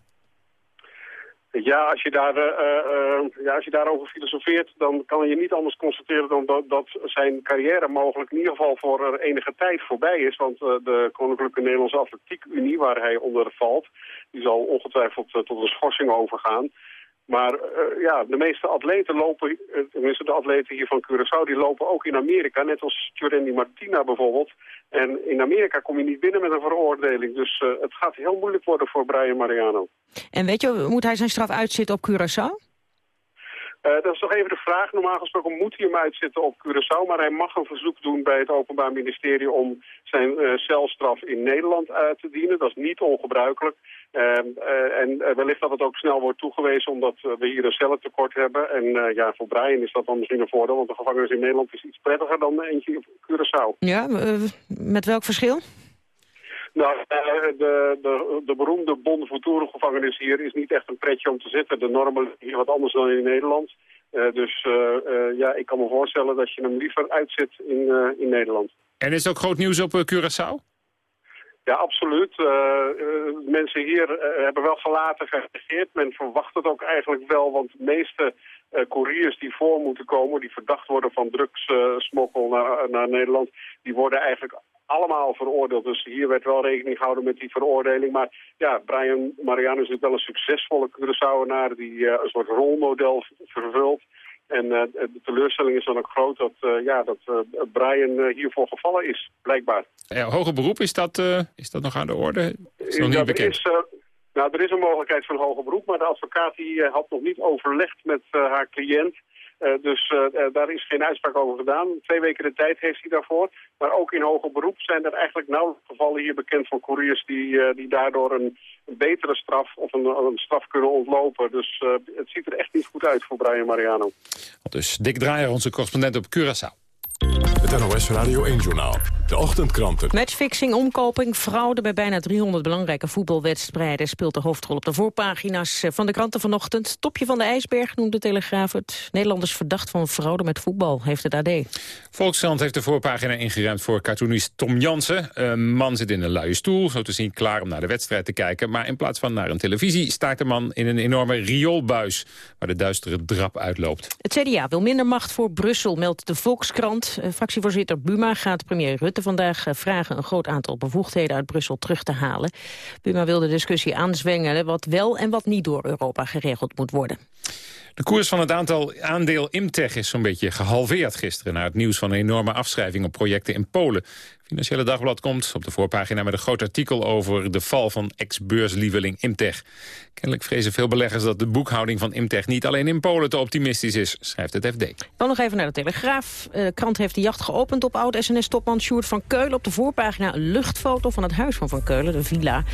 Speaker 33: Ja, als je, daar, uh, uh, ja, als je daarover filosofeert, dan kan je niet anders constateren dan dat, dat zijn carrière mogelijk in ieder geval voor enige tijd voorbij is. Want de Koninklijke Nederlandse Atletiek Unie, waar hij onder valt, die zal ongetwijfeld tot een schorsing overgaan. Maar uh, ja, de meeste atleten lopen, tenminste de atleten hier van Curaçao, die lopen ook in Amerika. Net als Tjurendi Martina bijvoorbeeld. En in Amerika kom je niet binnen met een veroordeling. Dus uh, het gaat heel moeilijk worden voor Brian Mariano.
Speaker 4: En weet je, moet hij zijn straf uitzitten op Curaçao?
Speaker 33: Uh, dat is toch even de vraag. Normaal gesproken moet hij hem uitzitten op Curaçao, maar hij mag een verzoek doen bij het Openbaar Ministerie om zijn uh, celstraf in Nederland uit te dienen. Dat is niet ongebruikelijk. Uh, en wellicht dat het ook snel wordt toegewezen omdat we hier een cellentekort hebben. En ja, voor Brian is dat dan misschien een voordeel, want de gevangenis in Nederland is iets prettiger dan eentje op Curaçao.
Speaker 4: Ja, met welk verschil?
Speaker 33: Nou, de, de, de beroemde Bonnevoetoerengevangenis hier is niet echt een pretje om te zitten. De normen liggen hier wat anders dan in Nederland. Uh, dus uh, uh, ja, ik kan me voorstellen dat je hem liever uitzet in, in Nederland.
Speaker 3: En is het ook groot nieuws op Curaçao?
Speaker 33: Ja, absoluut. mensen hier hebben wel gelaten gereageerd. Men verwacht het ook eigenlijk wel, want de meeste couriers die voor moeten komen... die verdacht worden van drugssmokkel naar, naar Nederland... die worden eigenlijk allemaal veroordeeld. Dus hier werd wel rekening gehouden met die veroordeling. Maar ja, Brian Mariano is natuurlijk wel een succesvolle Curaçaoenaar... die uh, een soort rolmodel vervult. En uh, de teleurstelling is dan ook groot dat, uh, ja, dat Brian hiervoor gevallen is, blijkbaar.
Speaker 3: Ja, hoger beroep, is dat, is dat nog aan de orde? Is nog niet bekend?
Speaker 33: Is, nou, er is een mogelijkheid van hoger beroep, maar de advocaat die, had nog niet overlegd met haar cliënt... Uh, dus uh, daar is geen uitspraak over gedaan. Twee weken de tijd heeft hij daarvoor. Maar ook in hoger beroep zijn er eigenlijk nauwelijks gevallen hier bekend van couriers... die, uh, die daardoor een, een, betere straf of een, een, straf kunnen ontlopen. Dus het ziet er echt niet goed uit voor Brian Mariano.
Speaker 3: Dus Dick Draaier, onze correspondent op Curaçao.
Speaker 2: Het NOS Radio 1-journaal. De ochtendkranten.
Speaker 4: Matchfixing, omkoping, fraude bij bijna 300 belangrijke voetbalwedstrijden... speelt de hoofdrol op de voorpagina's van de kranten vanochtend. Topje van de ijsberg noemt de Telegraaf het. Nederlanders verdacht van fraude met voetbal, heeft het AD.
Speaker 3: Volkskrant heeft de voorpagina ingeruimd voor cartoonist Tom Jansen. Een man zit in een luie stoel, zo te zien klaar om naar de wedstrijd te kijken. Maar in plaats van naar een televisie staat de man in een enorme rioolbuis... waar de duistere drap uitloopt.
Speaker 4: Het CDA wil minder macht voor Brussel, meldt de Volkskrant. Fractievoorzitter Buma gaat premier Rutte vandaag eh, vragen... een groot aantal bevoegdheden uit Brussel terug te halen. Buma wil de discussie aanzwengelen wat wel en wat niet door Europa geregeld moet worden.
Speaker 3: De koers van het aantal aandeel Imtech is zo'n beetje gehalveerd gisteren... na het nieuws van een enorme afschrijving op projecten in Polen. Financiële Dagblad komt op de voorpagina met een groot artikel... over de val van ex-beurslieveling Imtech. Kennelijk vrezen veel beleggers dat de boekhouding van Imtech... niet alleen in Polen te optimistisch is, schrijft het FD.
Speaker 4: Dan nog even naar de Telegraaf. Eh, de krant heeft de jacht geopend op oud-SNS-topman Sjoerd van Keulen. Op de voorpagina een luchtfoto van het huis van Van Keulen, de villa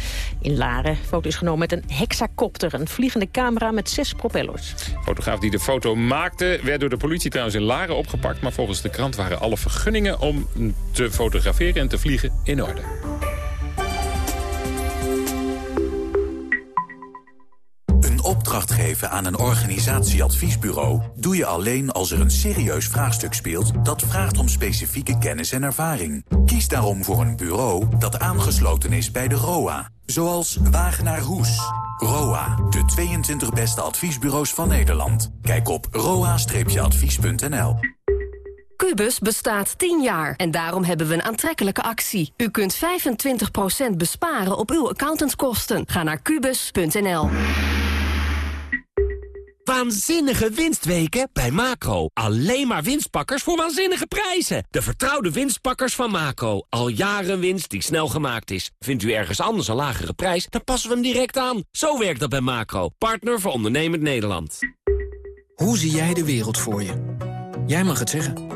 Speaker 4: in Laren. De foto is genomen met een hexacopter, een vliegende camera met zes propellers.
Speaker 3: De fotograaf die de foto maakte werd door de politie trouwens in Laren opgepakt... maar volgens de krant waren alle vergunningen om te fotograferen en te vliegen in orde.
Speaker 34: Een opdracht geven aan een organisatieadviesbureau... doe je alleen als er een serieus vraagstuk speelt... dat vraagt om specifieke kennis en ervaring. Kies daarom voor een bureau dat aangesloten is bij de ROA. Zoals Wagenaar Hoes. ROA, de 22 beste adviesbureaus van Nederland. Kijk op roa-advies.nl.
Speaker 35: Cubus bestaat 10 jaar en daarom hebben we een aantrekkelijke actie. U kunt 25% besparen op uw accountantskosten. Ga naar kubus.nl.
Speaker 36: Waanzinnige winstweken bij Macro. Alleen maar winstpakkers voor waanzinnige prijzen. De vertrouwde winstpakkers van Macro. Al jaren winst die snel gemaakt is. Vindt u ergens anders een lagere prijs, dan passen we hem direct aan. Zo werkt dat bij Macro. Partner voor ondernemend Nederland.
Speaker 37: Hoe zie jij de wereld voor je? Jij mag het zeggen.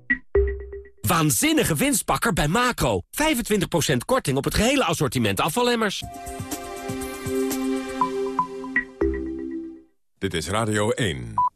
Speaker 36: Waanzinnige winstpakker bij Macro. 25% korting op het gehele assortiment afvalemmers.
Speaker 2: Dit is Radio 1.